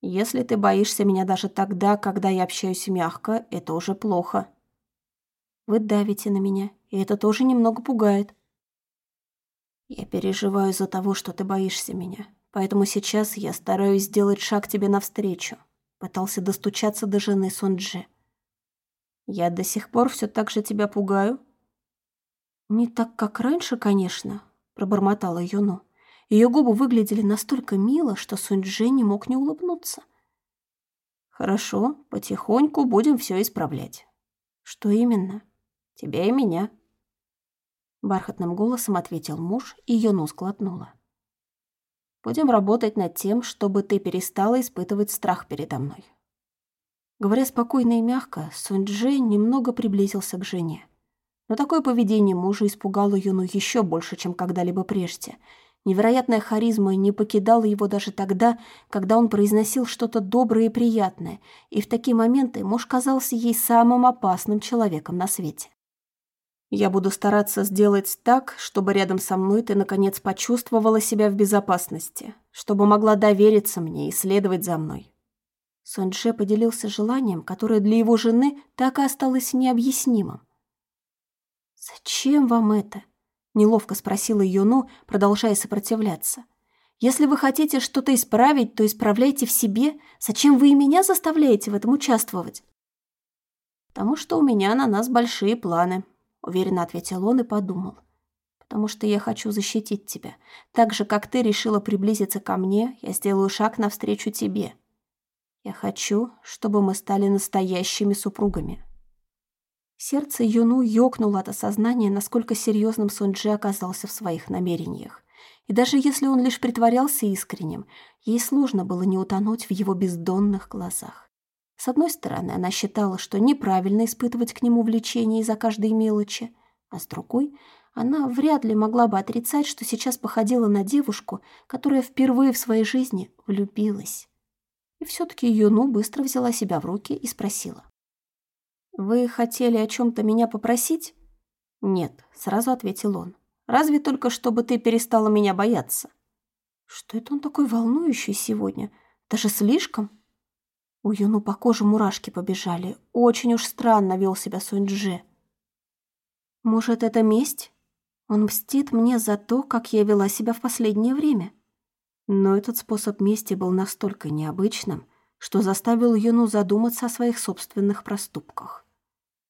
«Если ты боишься меня даже тогда, когда я общаюсь мягко, это уже плохо», вы давите на меня, и это тоже немного пугает. Я переживаю из-за того, что ты боишься меня, поэтому сейчас я стараюсь сделать шаг тебе навстречу. Пытался достучаться до жены Сонджи. Я до сих пор все так же тебя пугаю? Не так, как раньше, конечно, пробормотала Юну. Ее губы выглядели настолько мило, что Сунджи не мог не улыбнуться. Хорошо, потихоньку будем все исправлять. Что именно? Тебя и меня». Бархатным голосом ответил муж, и Юну сглотнула. «Будем работать над тем, чтобы ты перестала испытывать страх передо мной». Говоря спокойно и мягко, Сунь-Джи немного приблизился к жене. Но такое поведение мужа испугало Юну еще больше, чем когда-либо прежде. Невероятная харизма не покидала его даже тогда, когда он произносил что-то доброе и приятное, и в такие моменты муж казался ей самым опасным человеком на свете. Я буду стараться сделать так, чтобы рядом со мной ты наконец почувствовала себя в безопасности, чтобы могла довериться мне и следовать за мной. Соньше поделился желанием, которое для его жены так и осталось необъяснимым. «Зачем вам это?» – неловко спросила Юну, продолжая сопротивляться. «Если вы хотите что-то исправить, то исправляйте в себе. Зачем вы и меня заставляете в этом участвовать?» «Потому что у меня на нас большие планы», уверенно ответил он и подумал. Потому что я хочу защитить тебя. Так же, как ты решила приблизиться ко мне, я сделаю шаг навстречу тебе. Я хочу, чтобы мы стали настоящими супругами. Сердце Юну ёкнуло от осознания, насколько серьезным Сонджи оказался в своих намерениях. И даже если он лишь притворялся искренним, ей сложно было не утонуть в его бездонных глазах. С одной стороны, она считала, что неправильно испытывать к нему влечение из-за каждой мелочи, а с другой, она вряд ли могла бы отрицать, что сейчас походила на девушку, которая впервые в своей жизни влюбилась. И все-таки Юну быстро взяла себя в руки и спросила. «Вы хотели о чем-то меня попросить?» «Нет», — сразу ответил он. «Разве только, чтобы ты перестала меня бояться?» «Что это он такой волнующий сегодня? Даже слишком?» У Юну по коже мурашки побежали. Очень уж странно вел себя Сунь-Дже. Может, это месть? Он мстит мне за то, как я вела себя в последнее время. Но этот способ мести был настолько необычным, что заставил Юну задуматься о своих собственных проступках.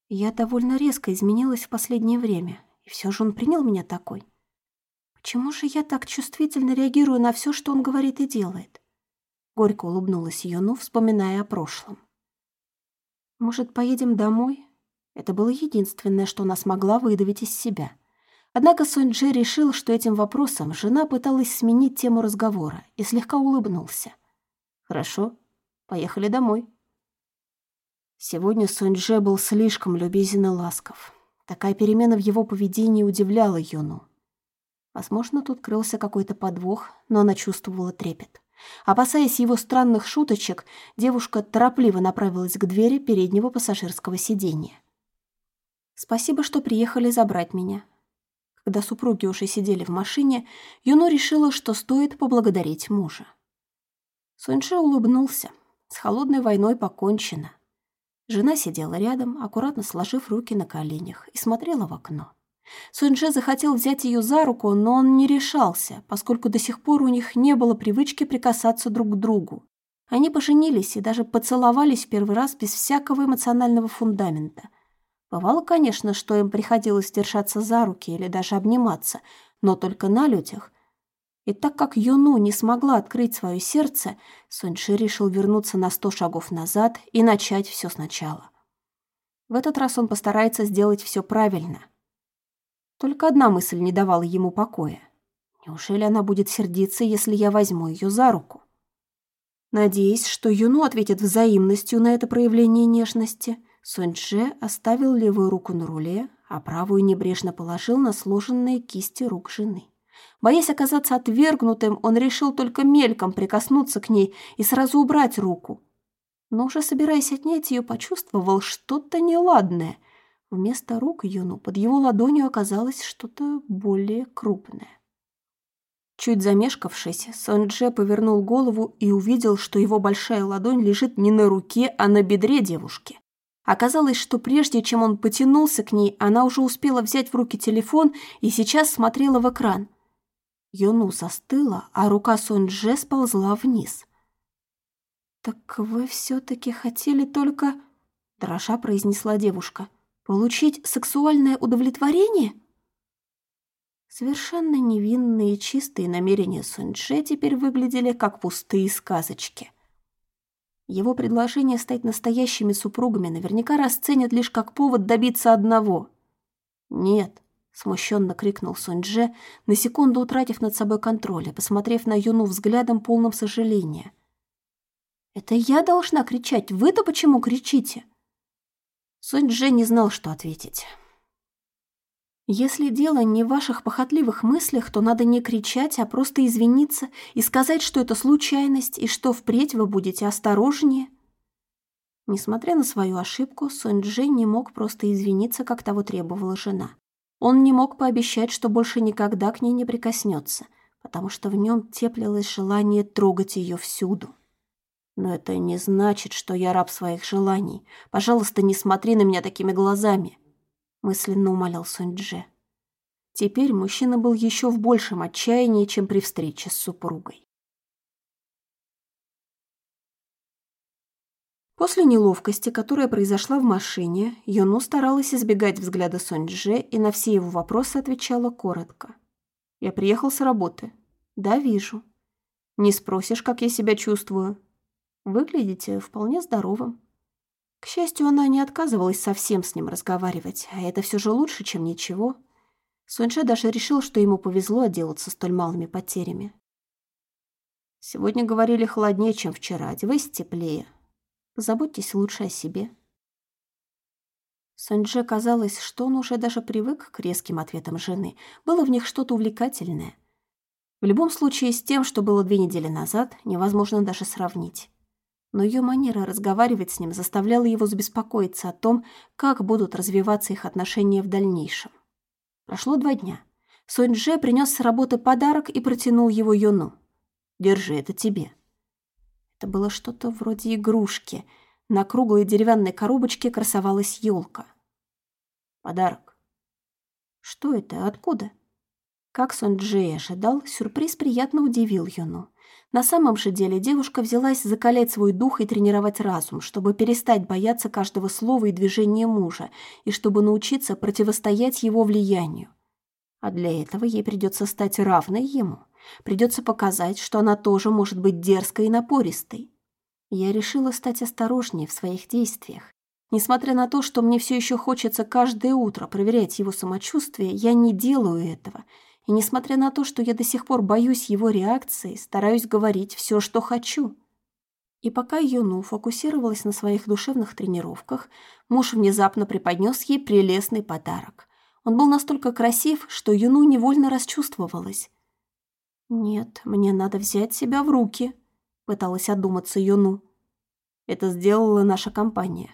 Я довольно резко изменилась в последнее время, и все же он принял меня такой. Почему же я так чувствительно реагирую на все, что он говорит и делает? Горько улыбнулась Юну, вспоминая о прошлом. Может, поедем домой? Это было единственное, что она смогла выдавить из себя. Однако Сунь-Дже решил, что этим вопросом жена пыталась сменить тему разговора и слегка улыбнулся. «Хорошо, поехали домой». Сегодня Сунь-Дже был слишком любезен и ласков. Такая перемена в его поведении удивляла Юну. Возможно, тут крылся какой-то подвох, но она чувствовала трепет. Опасаясь его странных шуточек, девушка торопливо направилась к двери переднего пассажирского сиденья. «Спасибо, что приехали забрать меня». Когда супруги уже сидели в машине, Юно решила, что стоит поблагодарить мужа. Суньше улыбнулся. С холодной войной покончено. Жена сидела рядом, аккуратно сложив руки на коленях, и смотрела в окно. Суньже захотел взять ее за руку, но он не решался, поскольку до сих пор у них не было привычки прикасаться друг к другу. Они поженились и даже поцеловались в первый раз без всякого эмоционального фундамента. Бывало, конечно, что им приходилось держаться за руки или даже обниматься, но только на людях. И так как Юну не смогла открыть свое сердце, Суньши решил вернуться на сто шагов назад и начать все сначала. В этот раз он постарается сделать все правильно – только одна мысль не давала ему покоя. Неужели она будет сердиться, если я возьму ее за руку? Надеясь, что Юну ответит взаимностью на это проявление нежности, Суньчже оставил левую руку на руле, а правую небрежно положил на сложенные кисти рук жены. Боясь оказаться отвергнутым, он решил только мельком прикоснуться к ней и сразу убрать руку. Но уже собираясь отнять ее, почувствовал что-то неладное — Вместо рук Юну под его ладонью оказалось что-то более крупное. Чуть замешкавшись, Сонже повернул голову и увидел, что его большая ладонь лежит не на руке, а на бедре девушки. Оказалось, что прежде чем он потянулся к ней, она уже успела взять в руки телефон и сейчас смотрела в экран. Юну застыла, а рука Сонже сползла вниз. «Так вы все-таки хотели только...» – дрожа произнесла девушка – Получить сексуальное удовлетворение? Совершенно невинные чистые намерения Суньше теперь выглядели как пустые сказочки. Его предложение стать настоящими супругами наверняка расценят лишь как повод добиться одного. «Нет», — смущенно крикнул Суньже, на секунду утратив над собой контроль и посмотрев на Юну взглядом полным сожаления. «Это я должна кричать, вы-то почему кричите?» Сонь Дже не знал, что ответить. Если дело не в ваших похотливых мыслях, то надо не кричать, а просто извиниться и сказать, что это случайность и что впредь вы будете осторожнее. Несмотря на свою ошибку, Сонь Дже не мог просто извиниться, как того требовала жена. Он не мог пообещать, что больше никогда к ней не прикоснется, потому что в нем теплилось желание трогать ее всюду. Но это не значит, что я раб своих желаний. Пожалуйста, не смотри на меня такими глазами, мысленно умолял Сунь-Дже. Теперь мужчина был еще в большем отчаянии, чем при встрече с супругой. После неловкости, которая произошла в машине, Юну старалась избегать взгляда Сонь-Дже и на все его вопросы отвечала коротко. «Я приехал с работы». «Да, вижу». «Не спросишь, как я себя чувствую?» Выглядите вполне здоровым. К счастью, она не отказывалась совсем с ним разговаривать, а это все же лучше, чем ничего. Суньше даже решил, что ему повезло отделаться столь малыми потерями. Сегодня говорили холоднее, чем вчера, одевайся теплее. Позаботьтесь лучше о себе. Суньже казалось, что он уже даже привык к резким ответам жены. Было в них что-то увлекательное. В любом случае, с тем, что было две недели назад, невозможно даже сравнить но ее манера разговаривать с ним заставляла его забеспокоиться о том, как будут развиваться их отношения в дальнейшем. Прошло два дня. Сонь-Дже принес с работы подарок и протянул его Юну. «Держи, это тебе». Это было что-то вроде игрушки. На круглой деревянной коробочке красовалась елка. Подарок. Что это? Откуда? Как Сон Джей ожидал, сюрприз приятно удивил Юну. На самом же деле девушка взялась закалять свой дух и тренировать разум, чтобы перестать бояться каждого слова и движения мужа, и чтобы научиться противостоять его влиянию. А для этого ей придется стать равной ему. Придется показать, что она тоже может быть дерзкой и напористой. Я решила стать осторожнее в своих действиях. Несмотря на то, что мне все еще хочется каждое утро проверять его самочувствие, я не делаю этого – и несмотря на то, что я до сих пор боюсь его реакции, стараюсь говорить все, что хочу. И пока Юну фокусировалась на своих душевных тренировках, муж внезапно преподнес ей прелестный подарок. Он был настолько красив, что Юну невольно расчувствовалась. «Нет, мне надо взять себя в руки», — пыталась одуматься Юну. «Это сделала наша компания».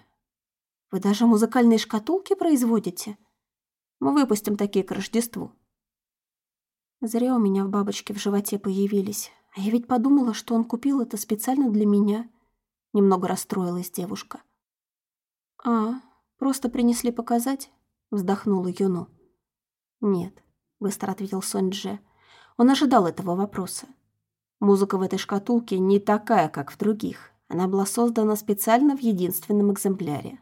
«Вы даже музыкальные шкатулки производите?» «Мы выпустим такие к Рождеству». Зря у меня в бабочке в животе появились. А я ведь подумала, что он купил это специально для меня. Немного расстроилась девушка. «А, просто принесли показать?» Вздохнула Юну. «Нет», — быстро ответил Сонь-Дже. Он ожидал этого вопроса. Музыка в этой шкатулке не такая, как в других. Она была создана специально в единственном экземпляре.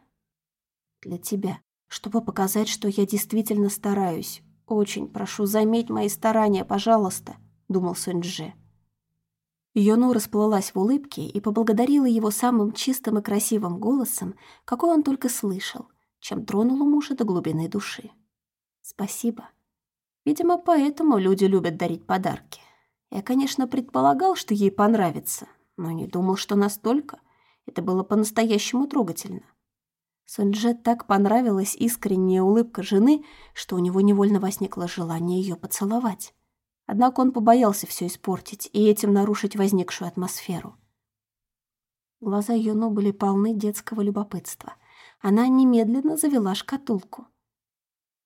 Для тебя, чтобы показать, что я действительно стараюсь, «Очень прошу, заметь мои старания, пожалуйста», — думал Сунь-Дже. Йону расплылась в улыбке и поблагодарила его самым чистым и красивым голосом, какой он только слышал, чем тронула мужа до глубины души. «Спасибо. Видимо, поэтому люди любят дарить подарки. Я, конечно, предполагал, что ей понравится, но не думал, что настолько. Это было по-настоящему трогательно. Сунже так понравилась искренняя улыбка жены, что у него невольно возникло желание ее поцеловать. Однако он побоялся все испортить и этим нарушить возникшую атмосферу. Глаза Юно были полны детского любопытства. Она немедленно завела шкатулку.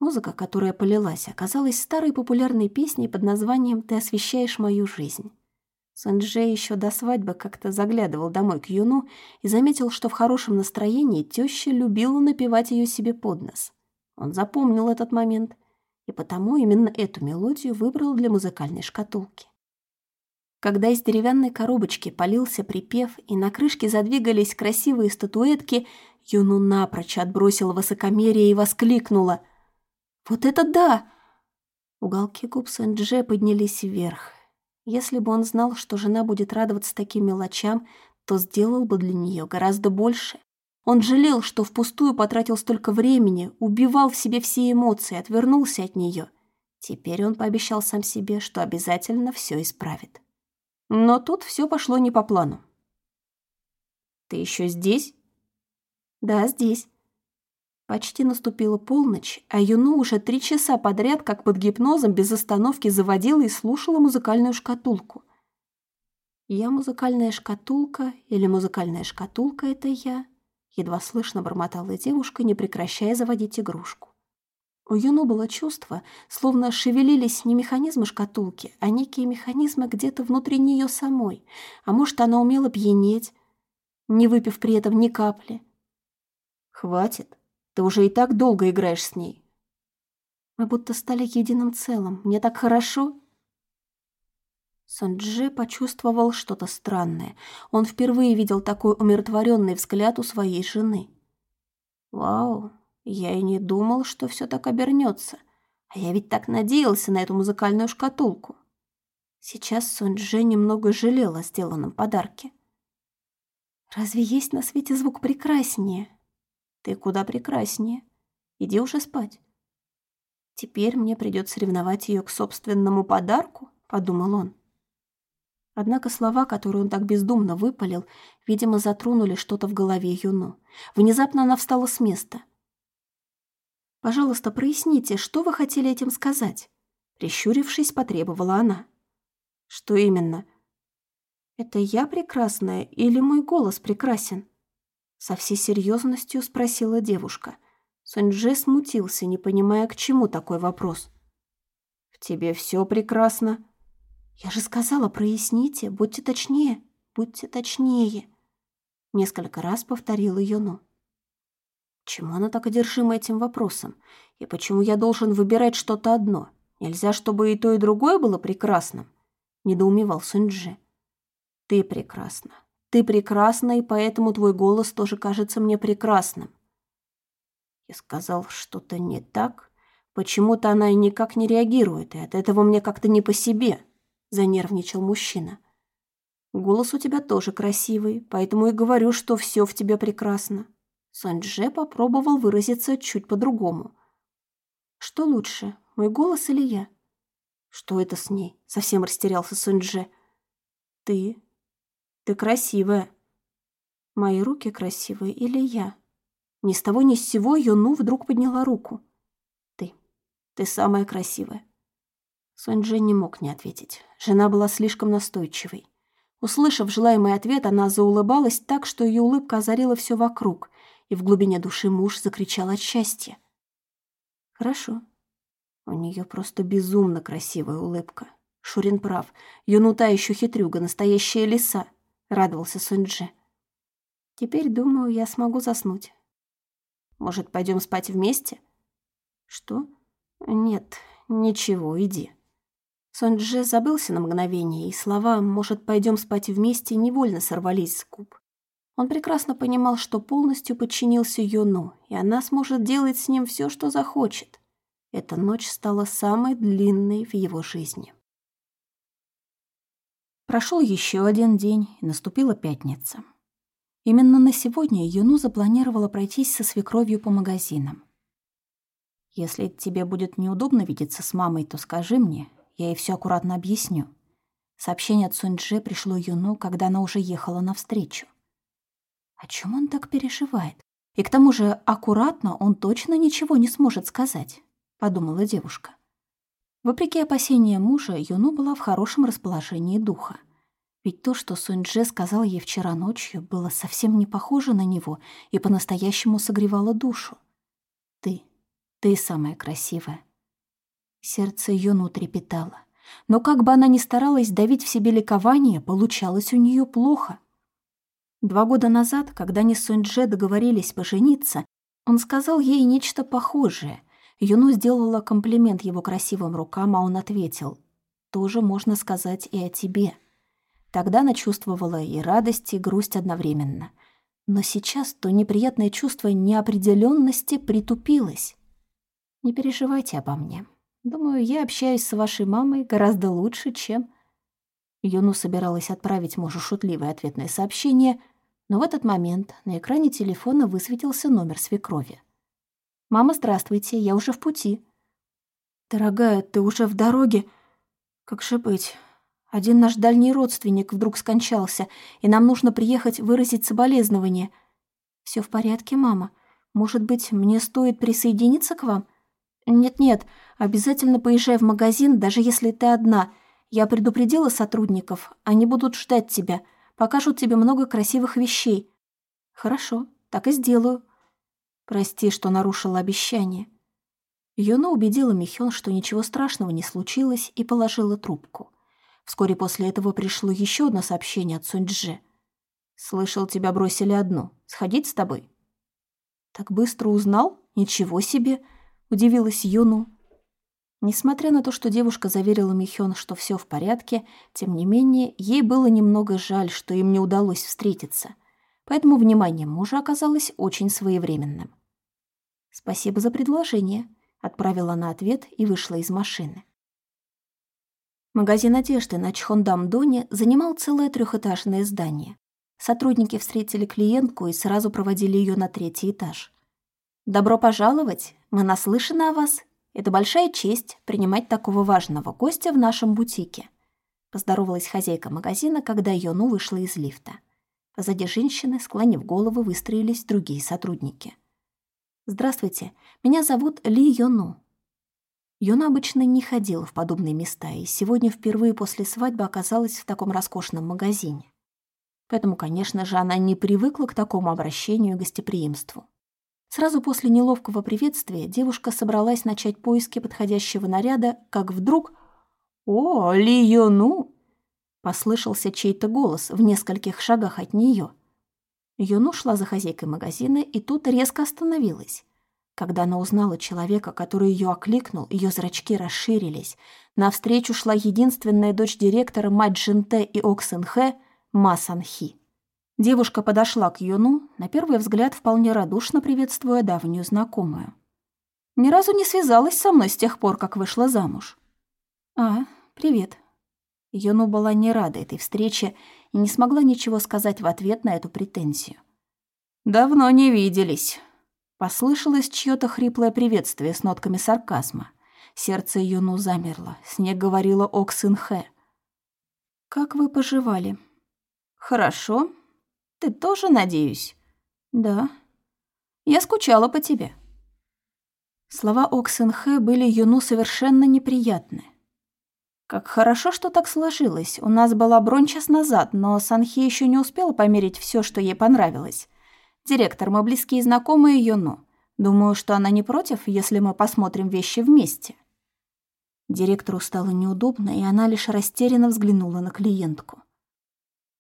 Музыка, которая полилась, оказалась старой популярной песней под названием «Ты освещаешь мою жизнь». Санджи еще до свадьбы как-то заглядывал домой к Юну и заметил, что в хорошем настроении теща любила напевать ее себе под нос. Он запомнил этот момент и потому именно эту мелодию выбрал для музыкальной шкатулки. Когда из деревянной коробочки полился припев и на крышке задвигались красивые статуэтки, Юну напрочь отбросила высокомерие и воскликнула. «Вот это да!» Уголки губ Сэнджи поднялись вверх. Если бы он знал, что жена будет радоваться таким мелочам, то сделал бы для нее гораздо больше. Он жалел, что впустую потратил столько времени, убивал в себе все эмоции, отвернулся от нее. Теперь он пообещал сам себе, что обязательно все исправит. Но тут все пошло не по плану. «Ты еще здесь?» «Да, здесь. Почти наступила полночь, а Юну уже три часа подряд, как под гипнозом, без остановки заводила и слушала музыкальную шкатулку. «Я музыкальная шкатулка» или «музыкальная шкатулка» — это я, едва слышно бормотала девушка, не прекращая заводить игрушку. У Юну было чувство, словно шевелились не механизмы шкатулки, а некие механизмы где-то внутри нее самой, а может, она умела пьянеть, не выпив при этом ни капли. «Хватит», ты уже и так долго играешь с ней. Мы будто стали единым целым. Мне так хорошо. Санджи почувствовал что-то странное. Он впервые видел такой умиротворенный взгляд у своей жены. Вау, я и не думал, что все так обернется. А я ведь так надеялся на эту музыкальную шкатулку. Сейчас Сунджи немного жалел о сделанном подарке. Разве есть на свете звук прекраснее? Ты куда прекраснее. Иди уже спать. Теперь мне придется ревновать ее к собственному подарку, подумал он. Однако слова, которые он так бездумно выпалил, видимо, затронули что-то в голове Юну. Внезапно она встала с места. «Пожалуйста, проясните, что вы хотели этим сказать?» Прищурившись, потребовала она. «Что именно?» «Это я прекрасная или мой голос прекрасен?» Со всей серьезностью спросила девушка. Суньджи смутился, не понимая, к чему такой вопрос. «В тебе все прекрасно». «Я же сказала, проясните, будьте точнее, будьте точнее». Несколько раз повторила Юну. Чему она так одержима этим вопросом? И почему я должен выбирать что-то одно? Нельзя, чтобы и то, и другое было прекрасным? Недоумевал Суньджи. Ты прекрасна. Ты прекрасна, и поэтому твой голос тоже кажется мне прекрасным. Я сказал что-то не так. Почему-то она никак не реагирует, и от этого мне как-то не по себе, занервничал мужчина. Голос у тебя тоже красивый, поэтому и говорю, что все в тебе прекрасно. Санже попробовал выразиться чуть по-другому. Что лучше, мой голос или я? Что это с ней? Совсем растерялся Сунже. Ты. Ты красивая. Мои руки красивые или я? Ни с того ни с сего Юну вдруг подняла руку. Ты. Ты самая красивая. Сунже не мог не ответить. Жена была слишком настойчивой. Услышав желаемый ответ, она заулыбалась так, что ее улыбка озарила все вокруг, и в глубине души муж закричал от счастья. «Хорошо. У нее просто безумно красивая улыбка. Шурин прав. Юнута еще хитрюга, настоящая лиса», — радовался Суньджи. «Теперь, думаю, я смогу заснуть. Может, пойдем спать вместе?» «Что? Нет, ничего, иди». Сонджи забылся на мгновение, и слова «может, пойдем спать вместе» невольно сорвались с губ. Он прекрасно понимал, что полностью подчинился Йону, и она сможет делать с ним все, что захочет. Эта ночь стала самой длинной в его жизни. Прошел еще один день, и наступила пятница. Именно на сегодня Юну запланировала пройтись со свекровью по магазинам. «Если тебе будет неудобно видеться с мамой, то скажи мне, я ей все аккуратно объясню. Сообщение от Суньчжи пришло Юну, когда она уже ехала навстречу. О чем он так переживает? И к тому же аккуратно он точно ничего не сможет сказать, подумала девушка. Вопреки опасениям мужа, Юну была в хорошем расположении духа. Ведь то, что Суньчжэ сказал ей вчера ночью, было совсем не похоже на него и по-настоящему согревало душу. «Ты, ты самая красивая», Сердце Юну трепетало. Но как бы она ни старалась давить в себе ликование, получалось у нее плохо. Два года назад, когда они с Суньдже договорились пожениться, он сказал ей нечто похожее. Юну сделала комплимент его красивым рукам, а он ответил, «Тоже можно сказать и о тебе». Тогда она чувствовала и радость, и грусть одновременно. Но сейчас то неприятное чувство неопределенности притупилось. «Не переживайте обо мне. Думаю, я общаюсь с вашей мамой гораздо лучше, чем...» Юну собиралась отправить мужу шутливое ответное сообщение, но в этот момент на экране телефона высветился номер свекрови. «Мама, здравствуйте, я уже в пути». «Дорогая, ты уже в дороге? Как же быть? Один наш дальний родственник вдруг скончался, и нам нужно приехать выразить соболезнование. Все в порядке, мама? Может быть, мне стоит присоединиться к вам?» «Нет-нет, обязательно поезжай в магазин, даже если ты одна. Я предупредила сотрудников, они будут ждать тебя, покажут тебе много красивых вещей». «Хорошо, так и сделаю». «Прости, что нарушила обещание». Юна убедила Михён, что ничего страшного не случилось, и положила трубку. Вскоре после этого пришло еще одно сообщение от Суньчжи. «Слышал, тебя бросили одну. Сходить с тобой?» «Так быстро узнал? Ничего себе!» удивилась Юну. Несмотря на то, что девушка заверила Михён, что все в порядке, тем не менее, ей было немного жаль, что им не удалось встретиться. Поэтому внимание мужа оказалось очень своевременным. «Спасибо за предложение», — отправила она ответ и вышла из машины. Магазин одежды на Чхондам-Доне занимал целое трехэтажное здание. Сотрудники встретили клиентку и сразу проводили ее на третий этаж. «Добро пожаловать! Мы наслышаны о вас. Это большая честь принимать такого важного гостя в нашем бутике», поздоровалась хозяйка магазина, когда Йону вышла из лифта. Позади женщины, склонив головы, выстроились другие сотрудники. «Здравствуйте, меня зовут Ли Йону». Йона обычно не ходила в подобные места, и сегодня впервые после свадьбы оказалась в таком роскошном магазине. Поэтому, конечно же, она не привыкла к такому обращению и гостеприимству. Сразу после неловкого приветствия девушка собралась начать поиски подходящего наряда, как вдруг «О, Ли Йону!» Послышался чей-то голос в нескольких шагах от нее. Йону шла за хозяйкой магазина и тут резко остановилась. Когда она узнала человека, который ее окликнул, ее зрачки расширились. Навстречу шла единственная дочь директора, мать Джинте и Оксенхэ, Ма Санхи. Девушка подошла к Юну, на первый взгляд вполне радушно приветствуя давнюю знакомую. Ни разу не связалась со мной с тех пор, как вышла замуж. «А, привет». Юну была не рада этой встрече и не смогла ничего сказать в ответ на эту претензию. «Давно не виделись», — послышалось чьё-то хриплое приветствие с нотками сарказма. Сердце Юну замерло. С ней говорила Оксинхэ. «Как вы поживали?» «Хорошо. Ты тоже, надеюсь?» «Да. Я скучала по тебе». Слова Оксинхэ были Юну совершенно неприятны. Как хорошо, что так сложилось. У нас была бронь час назад, но Санхи еще не успела померить все, что ей понравилось. Директор, мы близкие знакомые Юну. Думаю, что она не против, если мы посмотрим вещи вместе. Директору стало неудобно, и она лишь растерянно взглянула на клиентку.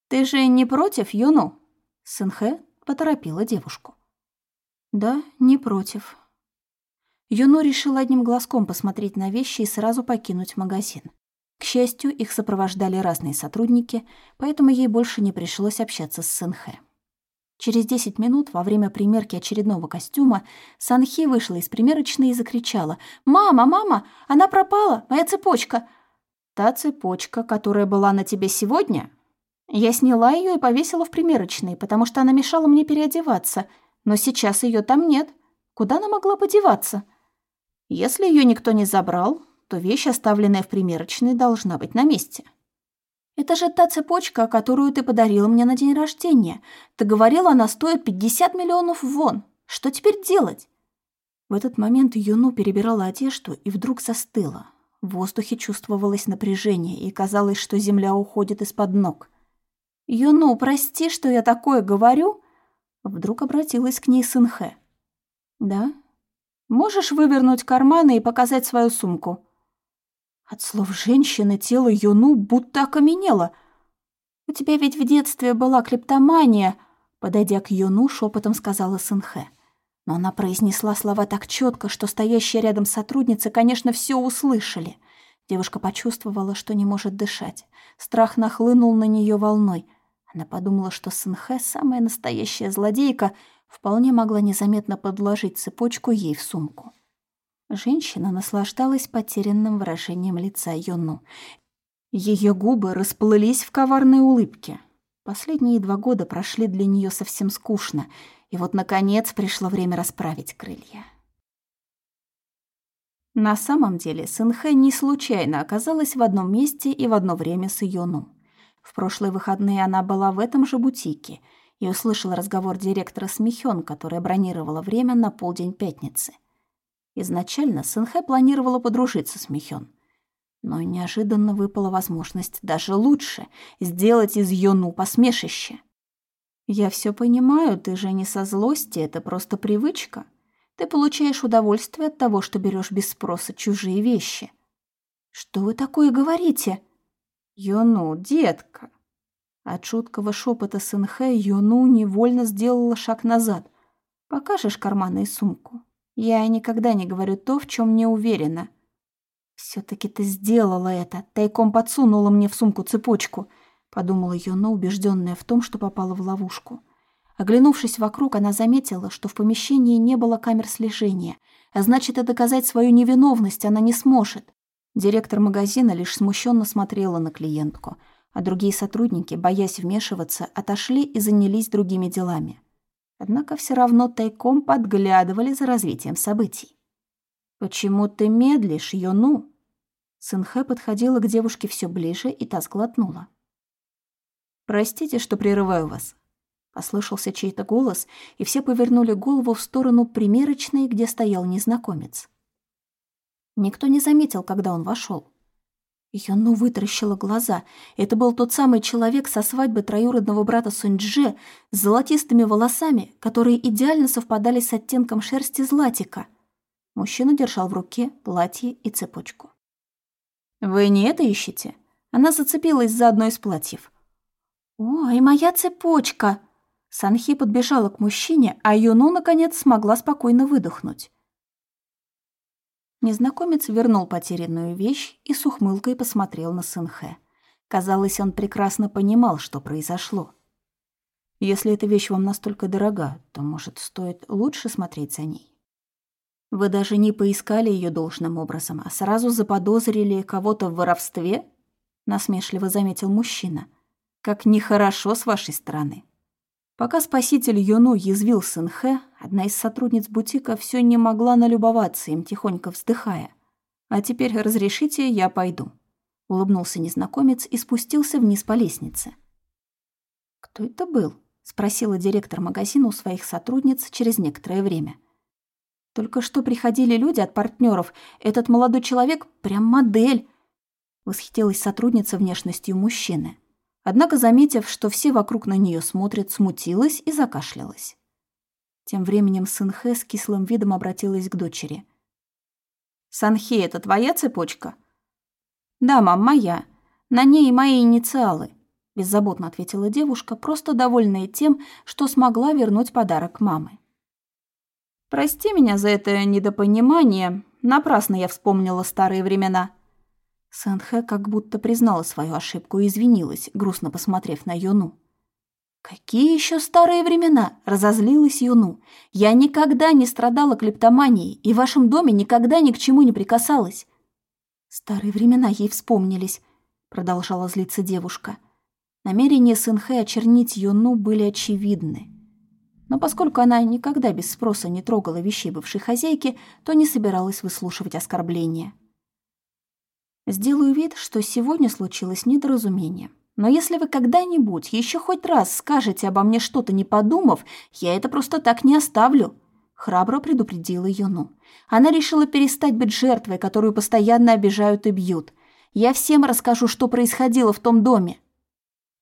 «Ты же не против, Юну?» Сынхэ поторопила девушку. «Да, не против». Юну решила одним глазком посмотреть на вещи и сразу покинуть магазин. К счастью, их сопровождали разные сотрудники, поэтому ей больше не пришлось общаться с Сынхэ. Через 10 минут, во время примерки очередного костюма, Санхи вышла из примерочной и закричала «Мама, мама, она пропала, моя цепочка!» «Та цепочка, которая была на тебе сегодня?» Я сняла ее и повесила в примерочной, потому что она мешала мне переодеваться, но сейчас ее там нет. Куда она могла подеваться? Если ее никто не забрал, то вещь, оставленная в примерочной, должна быть на месте. Это же та цепочка, которую ты подарила мне на день рождения. Ты говорила, она стоит 50 миллионов вон. Что теперь делать? В этот момент Юну перебирала одежду и вдруг застыла. В воздухе чувствовалось напряжение, и казалось, что земля уходит из-под ног. «Юну, прости, что я такое говорю?» Вдруг обратилась к ней Сынхэ. «Да? Можешь вывернуть карманы и показать свою сумку?» От слов женщины тело Юну будто окаменело. «У тебя ведь в детстве была клептомания», подойдя к Юну, шепотом сказала Сынхэ. Но она произнесла слова так четко, что стоящие рядом сотрудницы, конечно, все услышали. Девушка почувствовала, что не может дышать. Страх нахлынул на нее волной. Она подумала, что Сынхэ, самая настоящая злодейка, вполне могла незаметно подложить цепочку ей в сумку. Женщина наслаждалась потерянным выражением лица Йону. Ее губы расплылись в коварной улыбке. Последние два года прошли для нее совсем скучно, и вот, наконец, пришло время расправить крылья. На самом деле, Сынхэ не случайно оказалась в одном месте и в одно время с Йону. В прошлые выходные она была в этом же бутике и услышала разговор директора с Михён, которая бронировала время на полдень пятницы. Изначально Сэнхэ планировала подружиться с Михён. Но неожиданно выпала возможность даже лучше сделать из Йону посмешище. «Я все понимаю, ты же не со злости, это просто привычка. Ты получаешь удовольствие от того, что берешь без спроса чужие вещи». «Что вы такое говорите?» «Йону, детка!» От шуткого шепота Сэнхэ Йону невольно сделала шаг назад. «Покажешь карманы и сумку?» Я никогда не говорю то, в чем не уверена. все таки ты сделала это, тайком подсунула мне в сумку цепочку, подумала Юно, убежденная в том, что попала в ловушку. Оглянувшись вокруг, она заметила, что в помещении не было камер слежения, а значит, и доказать свою невиновность она не сможет. Директор магазина лишь смущенно смотрела на клиентку, а другие сотрудники, боясь вмешиваться, отошли и занялись другими делами однако все равно тайком подглядывали за развитием событий. «Почему ты медлишь, Йону?» Сынхэ подходила к девушке все ближе, и та сглотнула. «Простите, что прерываю вас», — послышался чей-то голос, и все повернули голову в сторону примерочной, где стоял незнакомец. Никто не заметил, когда он вошел. Юну вытаращила глаза. Это был тот самый человек со свадьбы троюродного брата Суньдже с золотистыми волосами, которые идеально совпадали с оттенком шерсти златика. Мужчина держал в руке платье и цепочку. «Вы не это ищете?» Она зацепилась за одно из платьев. «О, и моя цепочка!» Санхи подбежала к мужчине, а Юну, наконец, смогла спокойно выдохнуть. Незнакомец вернул потерянную вещь и с ухмылкой посмотрел на Сынхэ. Казалось, он прекрасно понимал, что произошло. Если эта вещь вам настолько дорога, то, может, стоит лучше смотреть за ней? Вы даже не поискали ее должным образом, а сразу заподозрили кого-то в воровстве? Насмешливо заметил мужчина. Как нехорошо с вашей стороны. Пока спаситель Юну язвил сын Хэ, одна из сотрудниц бутика все не могла налюбоваться им, тихонько вздыхая. «А теперь разрешите, я пойду», — улыбнулся незнакомец и спустился вниз по лестнице. «Кто это был?» — спросила директор магазина у своих сотрудниц через некоторое время. «Только что приходили люди от партнеров. Этот молодой человек прям модель!» Восхитилась сотрудница внешностью мужчины. Однако, заметив, что все вокруг на нее смотрят, смутилась и закашлялась. Тем временем сын Хэ с кислым видом обратилась к дочери. «Санхе, это твоя цепочка?» «Да, мам, моя. На ней мои инициалы», — беззаботно ответила девушка, просто довольная тем, что смогла вернуть подарок мамы. «Прости меня за это недопонимание. Напрасно я вспомнила старые времена», Сэнхэ как будто признала свою ошибку и извинилась, грустно посмотрев на Юну. «Какие еще старые времена?» – разозлилась Юну. «Я никогда не страдала клептоманией и в вашем доме никогда ни к чему не прикасалась». «Старые времена ей вспомнились», – продолжала злиться девушка. Намерения Сэнхэ очернить Юну были очевидны. Но поскольку она никогда без спроса не трогала вещей бывшей хозяйки, то не собиралась выслушивать оскорбления. Сделаю вид, что сегодня случилось недоразумение. Но если вы когда-нибудь еще хоть раз скажете обо мне что-то не подумав, я это просто так не оставлю. Храбро предупредила Юну. Она решила перестать быть жертвой, которую постоянно обижают и бьют. Я всем расскажу, что происходило в том доме.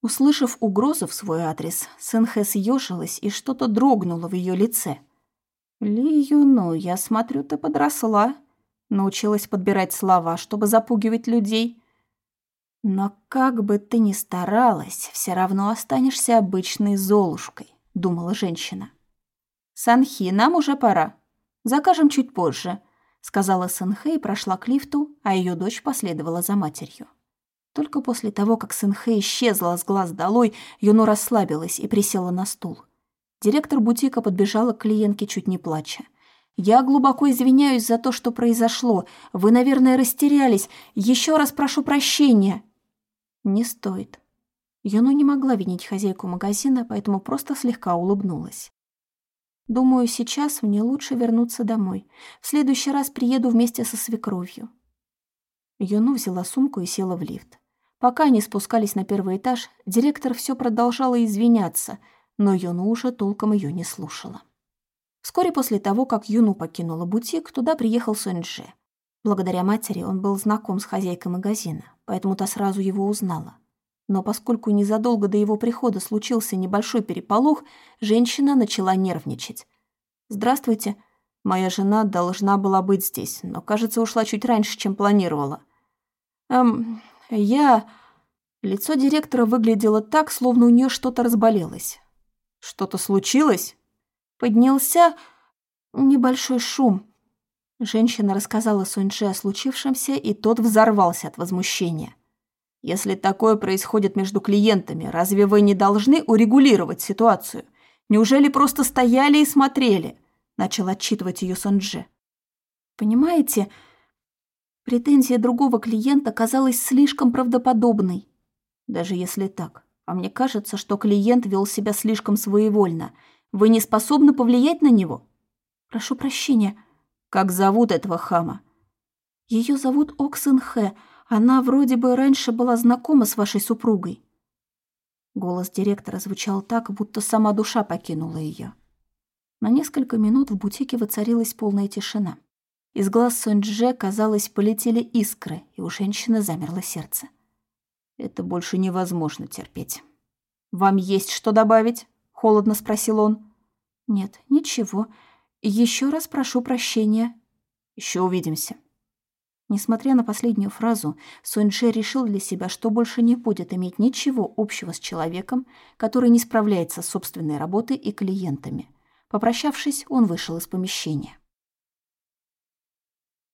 Услышав угрозу в свой адрес, Сэнхэ съежилась и что-то дрогнуло в ее лице. «Ли Юну, я смотрю, ты подросла», Научилась подбирать слова, чтобы запугивать людей. Но как бы ты ни старалась, все равно останешься обычной золушкой, думала женщина. Санхи, нам уже пора. Закажем чуть позже, сказала Сэнхэ и прошла к лифту, а ее дочь последовала за матерью. Только после того, как Сэнхэ исчезла с глаз долой, Юно расслабилась и присела на стул. Директор бутика подбежала к клиентке, чуть не плача. Я глубоко извиняюсь за то, что произошло. Вы, наверное, растерялись. Еще раз прошу прощения. Не стоит. Юну не могла винить хозяйку магазина, поэтому просто слегка улыбнулась. Думаю, сейчас мне лучше вернуться домой. В следующий раз приеду вместе со свекровью. Юну взяла сумку и села в лифт. Пока они спускались на первый этаж, директор все продолжала извиняться, но Юну уже толком ее не слушала. Вскоре после того, как Юну покинула бутик, туда приехал Суньчжи. Благодаря матери он был знаком с хозяйкой магазина, поэтому та сразу его узнала. Но поскольку незадолго до его прихода случился небольшой переполох, женщина начала нервничать. «Здравствуйте. Моя жена должна была быть здесь, но, кажется, ушла чуть раньше, чем планировала». «Эм, я...» Лицо директора выглядело так, словно у нее что-то разболелось. «Что-то случилось?» Поднялся небольшой шум. Женщина рассказала Суньше о случившемся, и тот взорвался от возмущения. «Если такое происходит между клиентами, разве вы не должны урегулировать ситуацию? Неужели просто стояли и смотрели?» Начал отчитывать ее Суньже. «Понимаете, претензия другого клиента казалась слишком правдоподобной. Даже если так, а мне кажется, что клиент вел себя слишком своевольно – вы не способны повлиять на него? Прошу прощения. Как зовут этого хама? Ее зовут Оксын Хэ. Она вроде бы раньше была знакома с вашей супругой. Голос директора звучал так, будто сама душа покинула ее. На несколько минут в бутике воцарилась полная тишина. Из глаз Сонджи, казалось, полетели искры, и у женщины замерло сердце. Это больше невозможно терпеть. «Вам есть что добавить?» Холодно спросил он. Нет, ничего. Еще раз прошу прощения. Еще увидимся. Несмотря на последнюю фразу, Суньше решил для себя, что больше не будет иметь ничего общего с человеком, который не справляется с собственной работой и клиентами. Попрощавшись, он вышел из помещения.